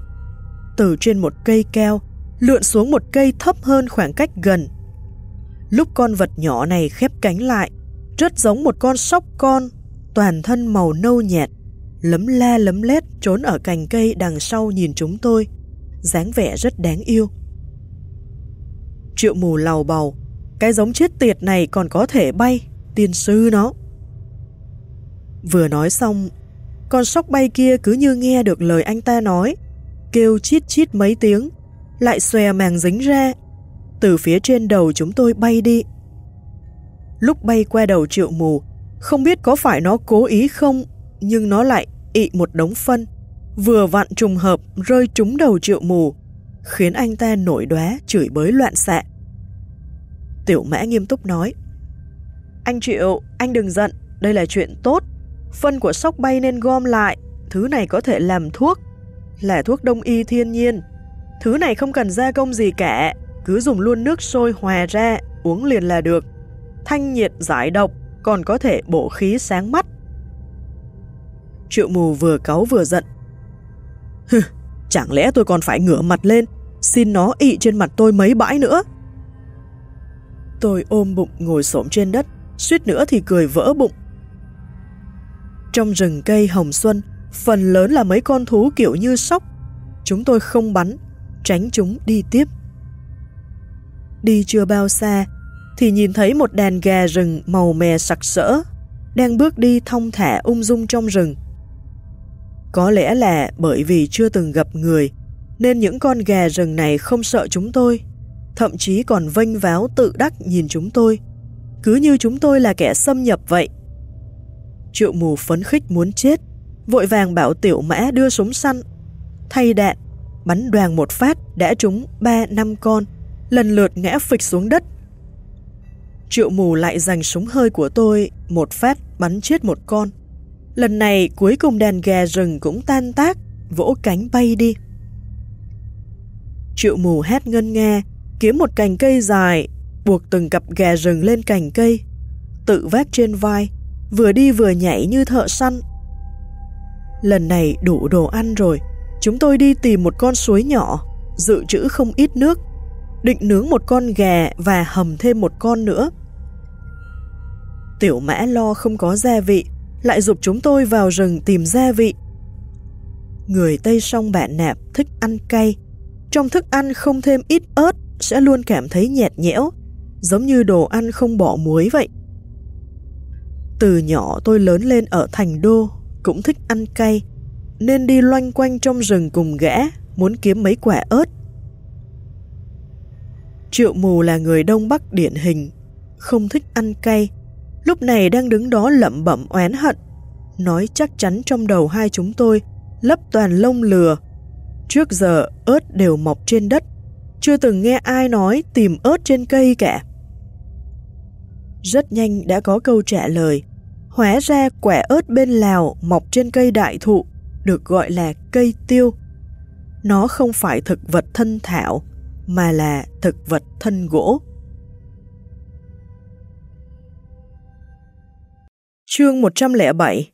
Từ trên một cây keo, lượn xuống một cây thấp hơn khoảng cách gần. Lúc con vật nhỏ này khép cánh lại, rất giống một con sóc con, toàn thân màu nâu nhạt, lấm la lấm lét trốn ở cành cây đằng sau nhìn chúng tôi, dáng vẻ rất đáng yêu. Triệu mù lầu bầu, cái giống chết tiệt này còn có thể bay, tiên sư nó. Vừa nói xong, con sóc bay kia cứ như nghe được lời anh ta nói, kêu chít chít mấy tiếng, lại xòe màng dính ra. Từ phía trên đầu chúng tôi bay đi. Lúc bay qua đầu triệu mù, không biết có phải nó cố ý không, nhưng nó lại ị một đống phân, vừa vặn trùng hợp rơi trúng đầu triệu mù, khiến anh ta nổi đóa chửi bới loạn xạ. Tiểu mã nghiêm túc nói, Anh Triệu, anh đừng giận, đây là chuyện tốt. Phân của sóc bay nên gom lại, thứ này có thể làm thuốc, là thuốc đông y thiên nhiên. Thứ này không cần gia công gì cả, cứ dùng luôn nước sôi hòa ra, uống liền là được. Thanh nhiệt giải độc, còn có thể bổ khí sáng mắt. Triệu mù vừa cáu vừa giận. Hừ, chẳng lẽ tôi còn phải ngửa mặt lên, xin nó ị trên mặt tôi mấy bãi nữa. Tôi ôm bụng ngồi xổm trên đất, suýt nữa thì cười vỡ bụng. Trong rừng cây hồng xuân, phần lớn là mấy con thú kiểu như sóc. Chúng tôi không bắn, tránh chúng đi tiếp. Đi chưa bao xa, thì nhìn thấy một đàn gà rừng màu mè sặc sỡ, đang bước đi thong thả ung dung trong rừng. Có lẽ là bởi vì chưa từng gặp người, nên những con gà rừng này không sợ chúng tôi, thậm chí còn vênh váo tự đắc nhìn chúng tôi, cứ như chúng tôi là kẻ xâm nhập vậy. Triệu mù phấn khích muốn chết, vội vàng bảo tiểu mã đưa súng săn, thay đạn, bắn đoàn một phát đã trúng ba năm con, lần lượt ngã phịch xuống đất. Triệu mù lại giành súng hơi của tôi, một phát bắn chết một con. Lần này cuối cùng đàn gà rừng cũng tan tác, vỗ cánh bay đi. Triệu mù hét ngân nghe, kiếm một cành cây dài, buộc từng cặp gà rừng lên cành cây, tự vác trên vai, vừa đi vừa nhảy như thợ săn. Lần này đủ đồ ăn rồi, chúng tôi đi tìm một con suối nhỏ, dự trữ không ít nước, định nướng một con gà và hầm thêm một con nữa. Tiểu mã lo không có gia vị, lại dục chúng tôi vào rừng tìm gia vị. Người Tây sông bạn nạp thích ăn cay, trong thức ăn không thêm ít ớt sẽ luôn cảm thấy nhạt nhẽo, giống như đồ ăn không bỏ muối vậy. Từ nhỏ tôi lớn lên ở thành đô, cũng thích ăn cay, nên đi loanh quanh trong rừng cùng gã, muốn kiếm mấy quả ớt. Triệu mù là người Đông Bắc điển hình, không thích ăn cay, lúc này đang đứng đó lẩm bẩm oán hận, nói chắc chắn trong đầu hai chúng tôi lấp toàn lông lừa. Trước giờ ớt đều mọc trên đất, chưa từng nghe ai nói tìm ớt trên cây cả. Rất nhanh đã có câu trả lời, hóa ra quả ớt bên Lào mọc trên cây đại thụ, được gọi là cây tiêu. Nó không phải thực vật thân thảo, mà là thực vật thân gỗ. Chương 107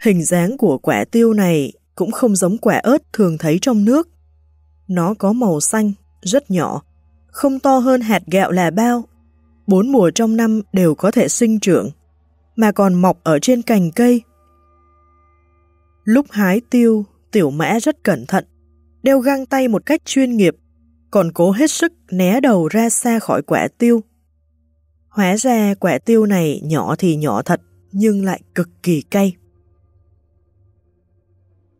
Hình dáng của quả tiêu này cũng không giống quả ớt thường thấy trong nước. Nó có màu xanh, rất nhỏ, không to hơn hạt gạo là bao. Bốn mùa trong năm đều có thể sinh trưởng, mà còn mọc ở trên cành cây. Lúc hái tiêu, tiểu mã rất cẩn thận, đeo găng tay một cách chuyên nghiệp, còn cố hết sức né đầu ra xa khỏi quả tiêu. Hóa ra quả tiêu này nhỏ thì nhỏ thật, nhưng lại cực kỳ cay.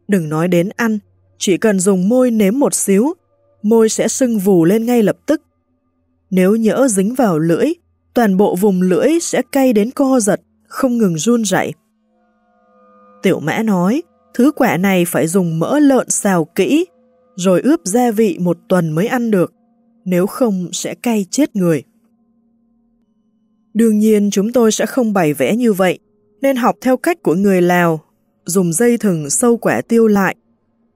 Đừng nói đến ăn, chỉ cần dùng môi nếm một xíu, môi sẽ sưng vù lên ngay lập tức. Nếu nhỡ dính vào lưỡi, toàn bộ vùng lưỡi sẽ cay đến co giật, không ngừng run rẩy. Tiểu mã nói, thứ quả này phải dùng mỡ lợn xào kỹ, rồi ướp gia vị một tuần mới ăn được, nếu không sẽ cay chết người. Đương nhiên chúng tôi sẽ không bày vẽ như vậy, nên học theo cách của người Lào dùng dây thừng sâu quả tiêu lại.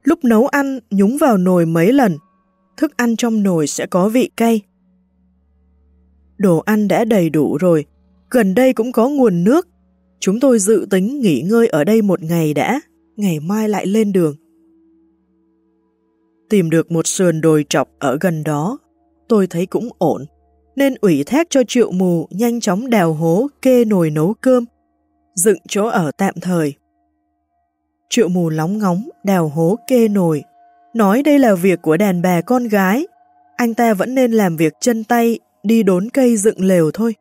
Lúc nấu ăn, nhúng vào nồi mấy lần, thức ăn trong nồi sẽ có vị cay. Đồ ăn đã đầy đủ rồi, gần đây cũng có nguồn nước. Chúng tôi dự tính nghỉ ngơi ở đây một ngày đã, ngày mai lại lên đường. Tìm được một sườn đồi trọc ở gần đó, tôi thấy cũng ổn, nên ủy thác cho triệu mù nhanh chóng đào hố kê nồi nấu cơm, dựng chỗ ở tạm thời. Triệu mù lóng ngóng, đào hố kê nồi. Nói đây là việc của đàn bà con gái. Anh ta vẫn nên làm việc chân tay, đi đốn cây dựng lều thôi.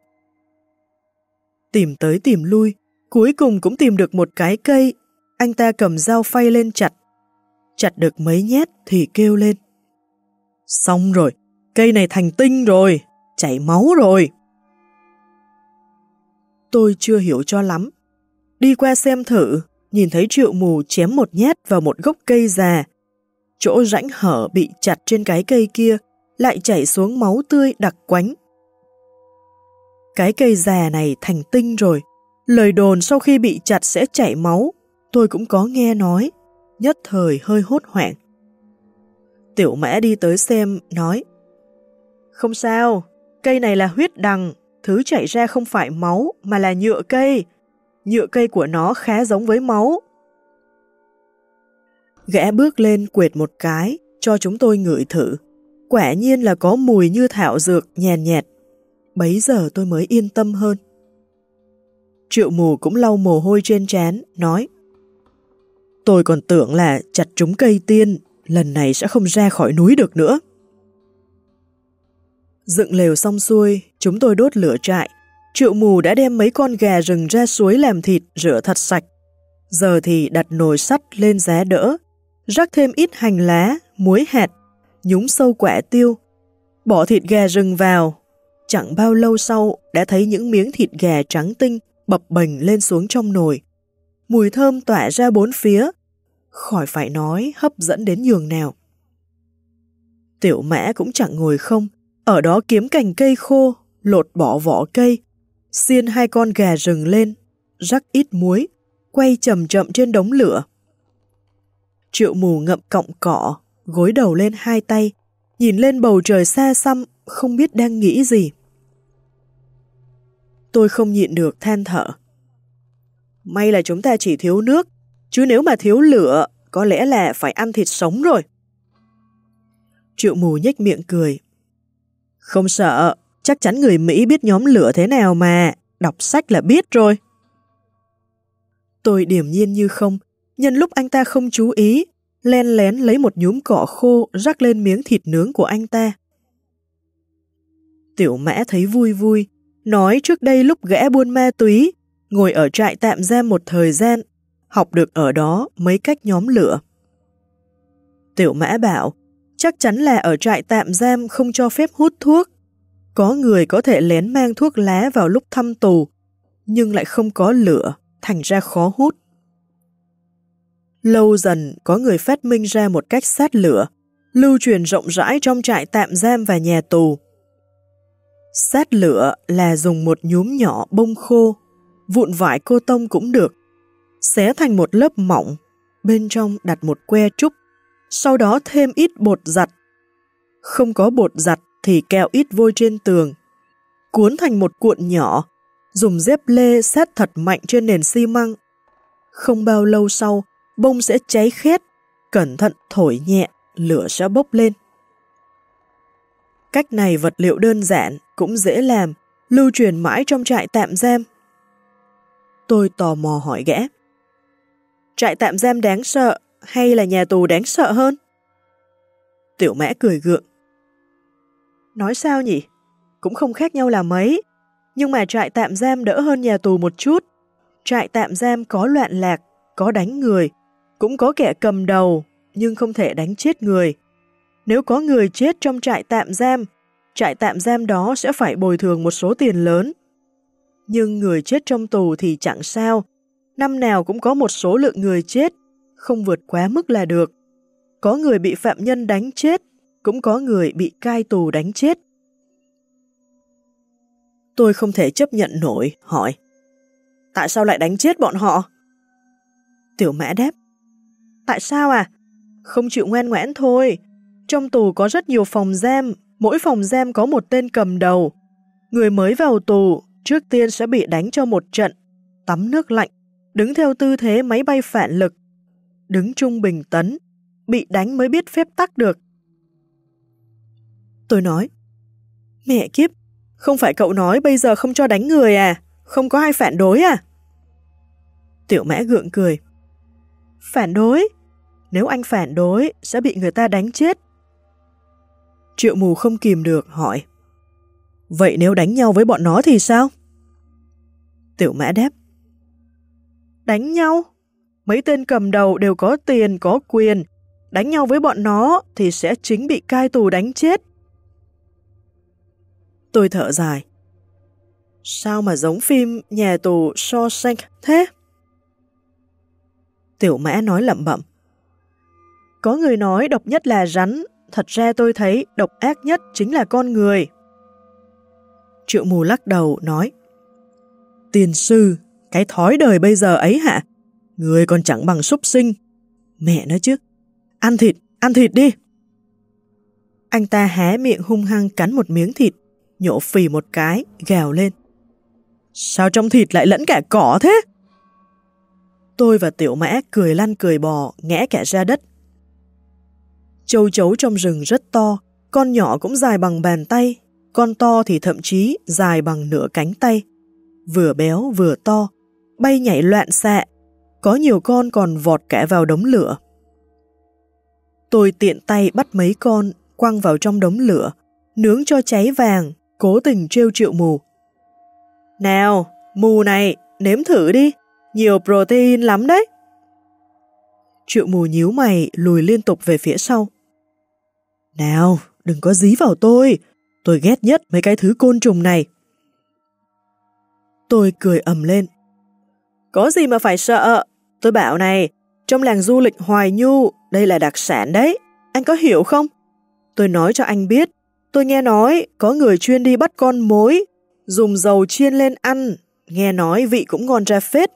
Tìm tới tìm lui, cuối cùng cũng tìm được một cái cây. Anh ta cầm dao phay lên chặt. Chặt được mấy nhét thì kêu lên. Xong rồi, cây này thành tinh rồi, chảy máu rồi. Tôi chưa hiểu cho lắm. Đi qua xem thử, nhìn thấy triệu mù chém một nhát vào một gốc cây già. Chỗ rãnh hở bị chặt trên cái cây kia lại chảy xuống máu tươi đặc quánh. Cái cây già này thành tinh rồi, lời đồn sau khi bị chặt sẽ chảy máu, tôi cũng có nghe nói, nhất thời hơi hốt hoảng. Tiểu mã đi tới xem, nói Không sao, cây này là huyết đằng, thứ chảy ra không phải máu mà là nhựa cây, nhựa cây của nó khá giống với máu. Gã bước lên quệt một cái, cho chúng tôi ngửi thử. Quả nhiên là có mùi như thảo dược nhàn nhạt, nhạt. Bấy giờ tôi mới yên tâm hơn. Triệu mù cũng lau mồ hôi trên trán, nói Tôi còn tưởng là chặt trúng cây tiên, lần này sẽ không ra khỏi núi được nữa. Dựng lều xong xuôi, chúng tôi đốt lửa trại, Triệu mù đã đem mấy con gà rừng ra suối làm thịt rửa thật sạch. Giờ thì đặt nồi sắt lên giá đỡ, rắc thêm ít hành lá, muối hạt, nhúng sâu quả tiêu, bỏ thịt gà rừng vào. Chẳng bao lâu sau đã thấy những miếng thịt gà trắng tinh bập bềnh lên xuống trong nồi. Mùi thơm tỏa ra bốn phía, khỏi phải nói hấp dẫn đến nhường nào. Tiểu mã cũng chẳng ngồi không, ở đó kiếm cành cây khô, lột bỏ vỏ cây, xiên hai con gà rừng lên, rắc ít muối, quay chậm chậm trên đống lửa. Triệu mù ngậm cọng cỏ, gối đầu lên hai tay, nhìn lên bầu trời xa xăm, không biết đang nghĩ gì. Tôi không nhịn được than thở. May là chúng ta chỉ thiếu nước, chứ nếu mà thiếu lửa, có lẽ là phải ăn thịt sống rồi. Triệu mù nhếch miệng cười. Không sợ, Chắc chắn người Mỹ biết nhóm lửa thế nào mà, đọc sách là biết rồi. Tôi điểm nhiên như không, nhân lúc anh ta không chú ý, len lén lấy một nhúm cỏ khô rắc lên miếng thịt nướng của anh ta. Tiểu mã thấy vui vui, Nói trước đây lúc gã buôn ma túy, ngồi ở trại tạm giam một thời gian, học được ở đó mấy cách nhóm lửa. Tiểu mã bảo, chắc chắn là ở trại tạm giam không cho phép hút thuốc. Có người có thể lén mang thuốc lá vào lúc thăm tù, nhưng lại không có lửa, thành ra khó hút. Lâu dần có người phát minh ra một cách sát lửa, lưu truyền rộng rãi trong trại tạm giam và nhà tù. Sát lửa là dùng một nhúm nhỏ bông khô, vụn vải cô tông cũng được, xé thành một lớp mỏng, bên trong đặt một que trúc, sau đó thêm ít bột giặt. Không có bột giặt thì kẹo ít vôi trên tường, cuốn thành một cuộn nhỏ, dùng dép lê xét thật mạnh trên nền xi măng. Không bao lâu sau, bông sẽ cháy khét, cẩn thận thổi nhẹ, lửa sẽ bốc lên. Cách này vật liệu đơn giản, cũng dễ làm, lưu truyền mãi trong trại tạm giam. Tôi tò mò hỏi gã. Trại tạm giam đáng sợ hay là nhà tù đáng sợ hơn? Tiểu mã cười gượng. Nói sao nhỉ? Cũng không khác nhau là mấy, nhưng mà trại tạm giam đỡ hơn nhà tù một chút. Trại tạm giam có loạn lạc, có đánh người, cũng có kẻ cầm đầu, nhưng không thể đánh chết người. Nếu có người chết trong trại tạm giam, trại tạm giam đó sẽ phải bồi thường một số tiền lớn. Nhưng người chết trong tù thì chẳng sao, năm nào cũng có một số lượng người chết, không vượt quá mức là được. Có người bị phạm nhân đánh chết, cũng có người bị cai tù đánh chết. Tôi không thể chấp nhận nổi, hỏi. Tại sao lại đánh chết bọn họ? Tiểu mã đáp. Tại sao à? Không chịu ngoan ngoãn thôi. Trong tù có rất nhiều phòng giam, mỗi phòng giam có một tên cầm đầu. Người mới vào tù, trước tiên sẽ bị đánh cho một trận, tắm nước lạnh, đứng theo tư thế máy bay phản lực, đứng trung bình tấn, bị đánh mới biết phép tắc được. Tôi nói, mẹ kiếp, không phải cậu nói bây giờ không cho đánh người à? Không có ai phản đối à? Tiểu mã gượng cười. Phản đối? Nếu anh phản đối, sẽ bị người ta đánh chết. Triệu mù không kìm được, hỏi. Vậy nếu đánh nhau với bọn nó thì sao? Tiểu mã đáp. Đánh nhau? Mấy tên cầm đầu đều có tiền, có quyền. Đánh nhau với bọn nó thì sẽ chính bị cai tù đánh chết. Tôi thở dài. Sao mà giống phim nhà tù Shawshank thế? Tiểu mã nói lẩm bẩm. Có người nói độc nhất là rắn, thật ra tôi thấy độc ác nhất chính là con người. Triệu mù lắc đầu nói, Tiền sư, cái thói đời bây giờ ấy hả? Người còn chẳng bằng súc sinh. Mẹ nói chứ, ăn thịt, ăn thịt đi. Anh ta hé miệng hung hăng cắn một miếng thịt, nhổ phì một cái, gào lên. Sao trong thịt lại lẫn cả cỏ thế? Tôi và tiểu mã cười lăn cười bò, ngẽ cả ra đất. Châu chấu trong rừng rất to, con nhỏ cũng dài bằng bàn tay, con to thì thậm chí dài bằng nửa cánh tay. Vừa béo vừa to, bay nhảy loạn xạ, có nhiều con còn vọt cả vào đống lửa. Tôi tiện tay bắt mấy con, quăng vào trong đống lửa, nướng cho cháy vàng, cố tình trêu triệu mù. Nào, mù này, nếm thử đi, nhiều protein lắm đấy. Triệu mù nhíu mày lùi liên tục về phía sau. Nào, đừng có dí vào tôi, tôi ghét nhất mấy cái thứ côn trùng này. Tôi cười ầm lên. Có gì mà phải sợ, tôi bảo này, trong làng du lịch Hoài Nhu, đây là đặc sản đấy, anh có hiểu không? Tôi nói cho anh biết, tôi nghe nói có người chuyên đi bắt con mối, dùng dầu chiên lên ăn, nghe nói vị cũng ngon ra phết.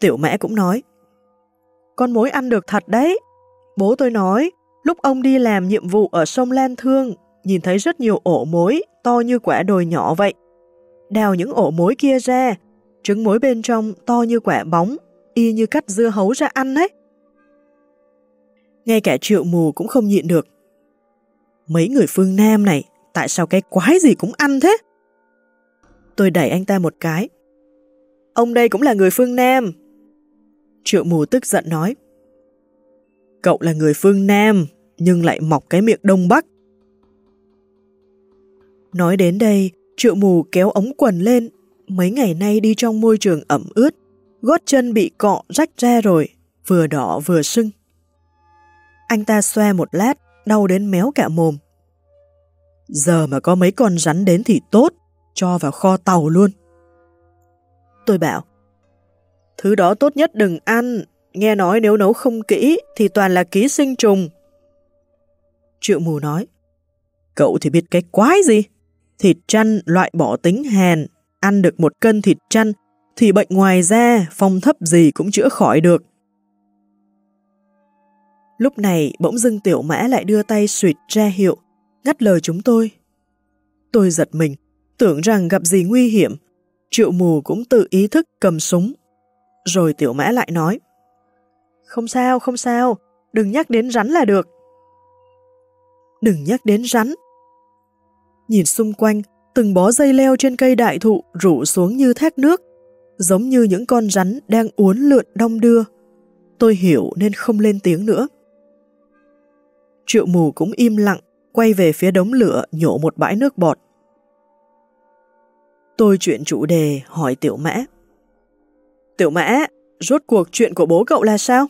Tiểu mẹ cũng nói, con mối ăn được thật đấy. Bố tôi nói, lúc ông đi làm nhiệm vụ ở sông Lan Thương, nhìn thấy rất nhiều ổ mối to như quả đồi nhỏ vậy. Đào những ổ mối kia ra, trứng muối bên trong to như quả bóng, y như cắt dưa hấu ra ăn ấy. Ngay cả triệu mù cũng không nhịn được. Mấy người phương Nam này, tại sao cái quái gì cũng ăn thế? Tôi đẩy anh ta một cái. Ông đây cũng là người phương Nam, Triệu mù tức giận nói. Cậu là người phương Nam, nhưng lại mọc cái miệng Đông Bắc. Nói đến đây, Triệu mù kéo ống quần lên, mấy ngày nay đi trong môi trường ẩm ướt, gót chân bị cọ rách ra rồi, vừa đỏ vừa sưng. Anh ta xoe một lát, đau đến méo cả mồm. Giờ mà có mấy con rắn đến thì tốt, cho vào kho tàu luôn. Tôi bảo, thứ đó tốt nhất đừng ăn, nghe nói nếu nấu không kỹ thì toàn là ký sinh trùng. Triệu mù nói, cậu thì biết cái quái gì? Thịt chăn loại bỏ tính hèn, ăn được một cân thịt chăn thì bệnh ngoài da, phong thấp gì cũng chữa khỏi được. Lúc này bỗng dưng tiểu mã lại đưa tay suyệt ra hiệu, ngắt lời chúng tôi. Tôi giật mình, tưởng rằng gặp gì nguy hiểm. Triệu mù cũng tự ý thức cầm súng. Rồi tiểu mã lại nói. Không sao, không sao, đừng nhắc đến rắn là được. Đừng nhắc đến rắn. Nhìn xung quanh, từng bó dây leo trên cây đại thụ rủ xuống như thác nước, giống như những con rắn đang uốn lượn đong đưa. Tôi hiểu nên không lên tiếng nữa. Triệu mù cũng im lặng, quay về phía đống lửa nhổ một bãi nước bọt. Tôi chuyện chủ đề hỏi Tiểu Mã. Tiểu Mã, rốt cuộc chuyện của bố cậu là sao?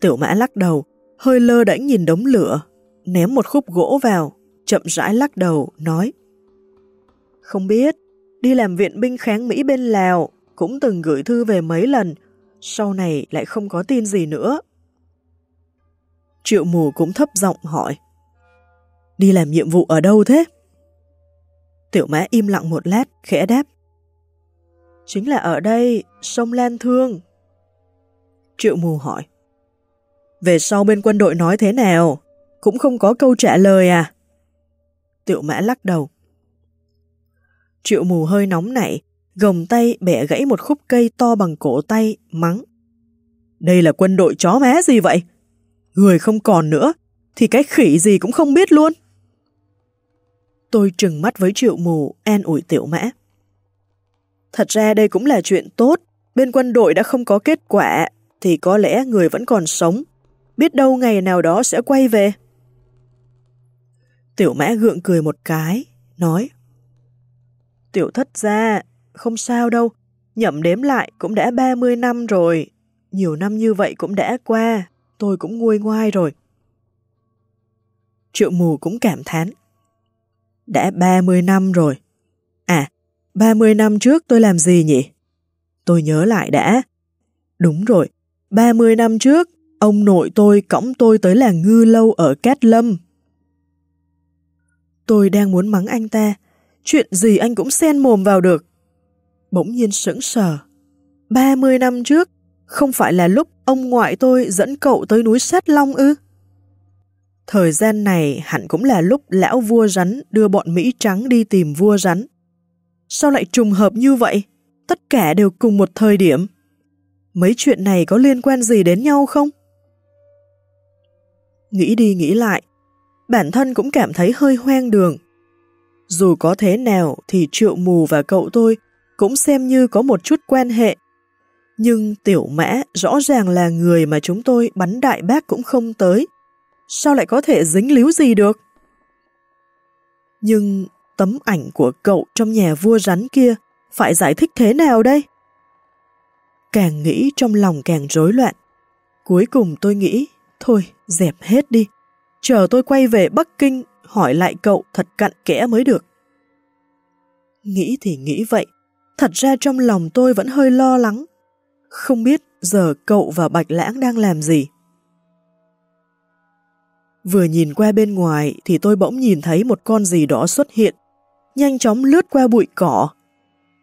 Tiểu Mã lắc đầu, hơi lơ đãng nhìn đống lửa, ném một khúc gỗ vào, chậm rãi lắc đầu, nói Không biết, đi làm viện binh kháng Mỹ bên Lào, cũng từng gửi thư về mấy lần, sau này lại không có tin gì nữa. Triệu mù cũng thấp giọng hỏi. Đi làm nhiệm vụ ở đâu thế? Tiểu mã im lặng một lát, khẽ đáp. Chính là ở đây, sông Lan Thương. Triệu mù hỏi. Về sau bên quân đội nói thế nào? Cũng không có câu trả lời à? Tiểu mã lắc đầu. Triệu mù hơi nóng nảy, gồng tay bẻ gãy một khúc cây to bằng cổ tay, mắng. Đây là quân đội chó má gì vậy? Người không còn nữa, thì cái khỉ gì cũng không biết luôn. Tôi trừng mắt với triệu mù, an ủi tiểu mã. Thật ra đây cũng là chuyện tốt, bên quân đội đã không có kết quả, thì có lẽ người vẫn còn sống, biết đâu ngày nào đó sẽ quay về. Tiểu mã gượng cười một cái, nói Tiểu thất ra, không sao đâu, nhậm đếm lại cũng đã 30 năm rồi, nhiều năm như vậy cũng đã qua, tôi cũng nguôi ngoai rồi. Triệu mù cũng cảm thán. Đã 30 năm rồi. À, 30 năm trước tôi làm gì nhỉ? Tôi nhớ lại đã. Đúng rồi, 30 năm trước, ông nội tôi cõng tôi tới làng ngư lâu ở Cát Lâm. Tôi đang muốn mắng anh ta, chuyện gì anh cũng xen mồm vào được. Bỗng nhiên sững sờ. 30 năm trước, không phải là lúc ông ngoại tôi dẫn cậu tới núi Sát Long ư? Thời gian này hẳn cũng là lúc lão vua rắn đưa bọn Mỹ trắng đi tìm vua rắn. Sao lại trùng hợp như vậy? Tất cả đều cùng một thời điểm. Mấy chuyện này có liên quan gì đến nhau không? Nghĩ đi nghĩ lại, bản thân cũng cảm thấy hơi hoang đường. Dù có thế nào thì triệu mù và cậu tôi cũng xem như có một chút quan hệ. Nhưng tiểu mã rõ ràng là người mà chúng tôi bắn đại bác cũng không tới sao lại có thể dính líu gì được? Nhưng tấm ảnh của cậu trong nhà vua rắn kia phải giải thích thế nào đây? Càng nghĩ trong lòng càng rối loạn. Cuối cùng tôi nghĩ, thôi dẹp hết đi, chờ tôi quay về Bắc Kinh hỏi lại cậu thật cặn kẽ mới được. Nghĩ thì nghĩ vậy, thật ra trong lòng tôi vẫn hơi lo lắng. Không biết giờ cậu và Bạch Lãng đang làm gì. Vừa nhìn qua bên ngoài thì tôi bỗng nhìn thấy một con gì đó xuất hiện, nhanh chóng lướt qua bụi cỏ.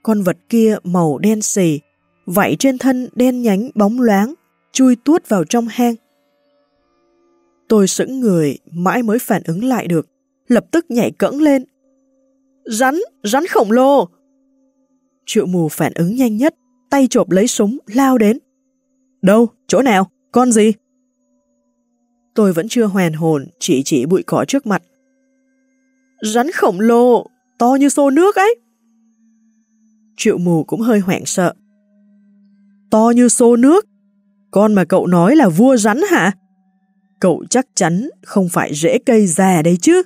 Con vật kia màu đen xì, vảy trên thân đen nhánh bóng loáng, chui tuốt vào trong hang. Tôi sững người, mãi mới phản ứng lại được, lập tức nhảy cẫng lên. Rắn, rắn khổng lồ! Triệu mù phản ứng nhanh nhất, tay chộp lấy súng, lao đến. Đâu? Chỗ nào? Con gì? Tôi vẫn chưa hoàn hồn, chỉ chỉ bụi cỏ trước mặt. Rắn khổng lồ, to như xô nước ấy. Triệu mù cũng hơi hoảng sợ. To như xô nước? Con mà cậu nói là vua rắn hả? Cậu chắc chắn không phải rễ cây già đấy chứ.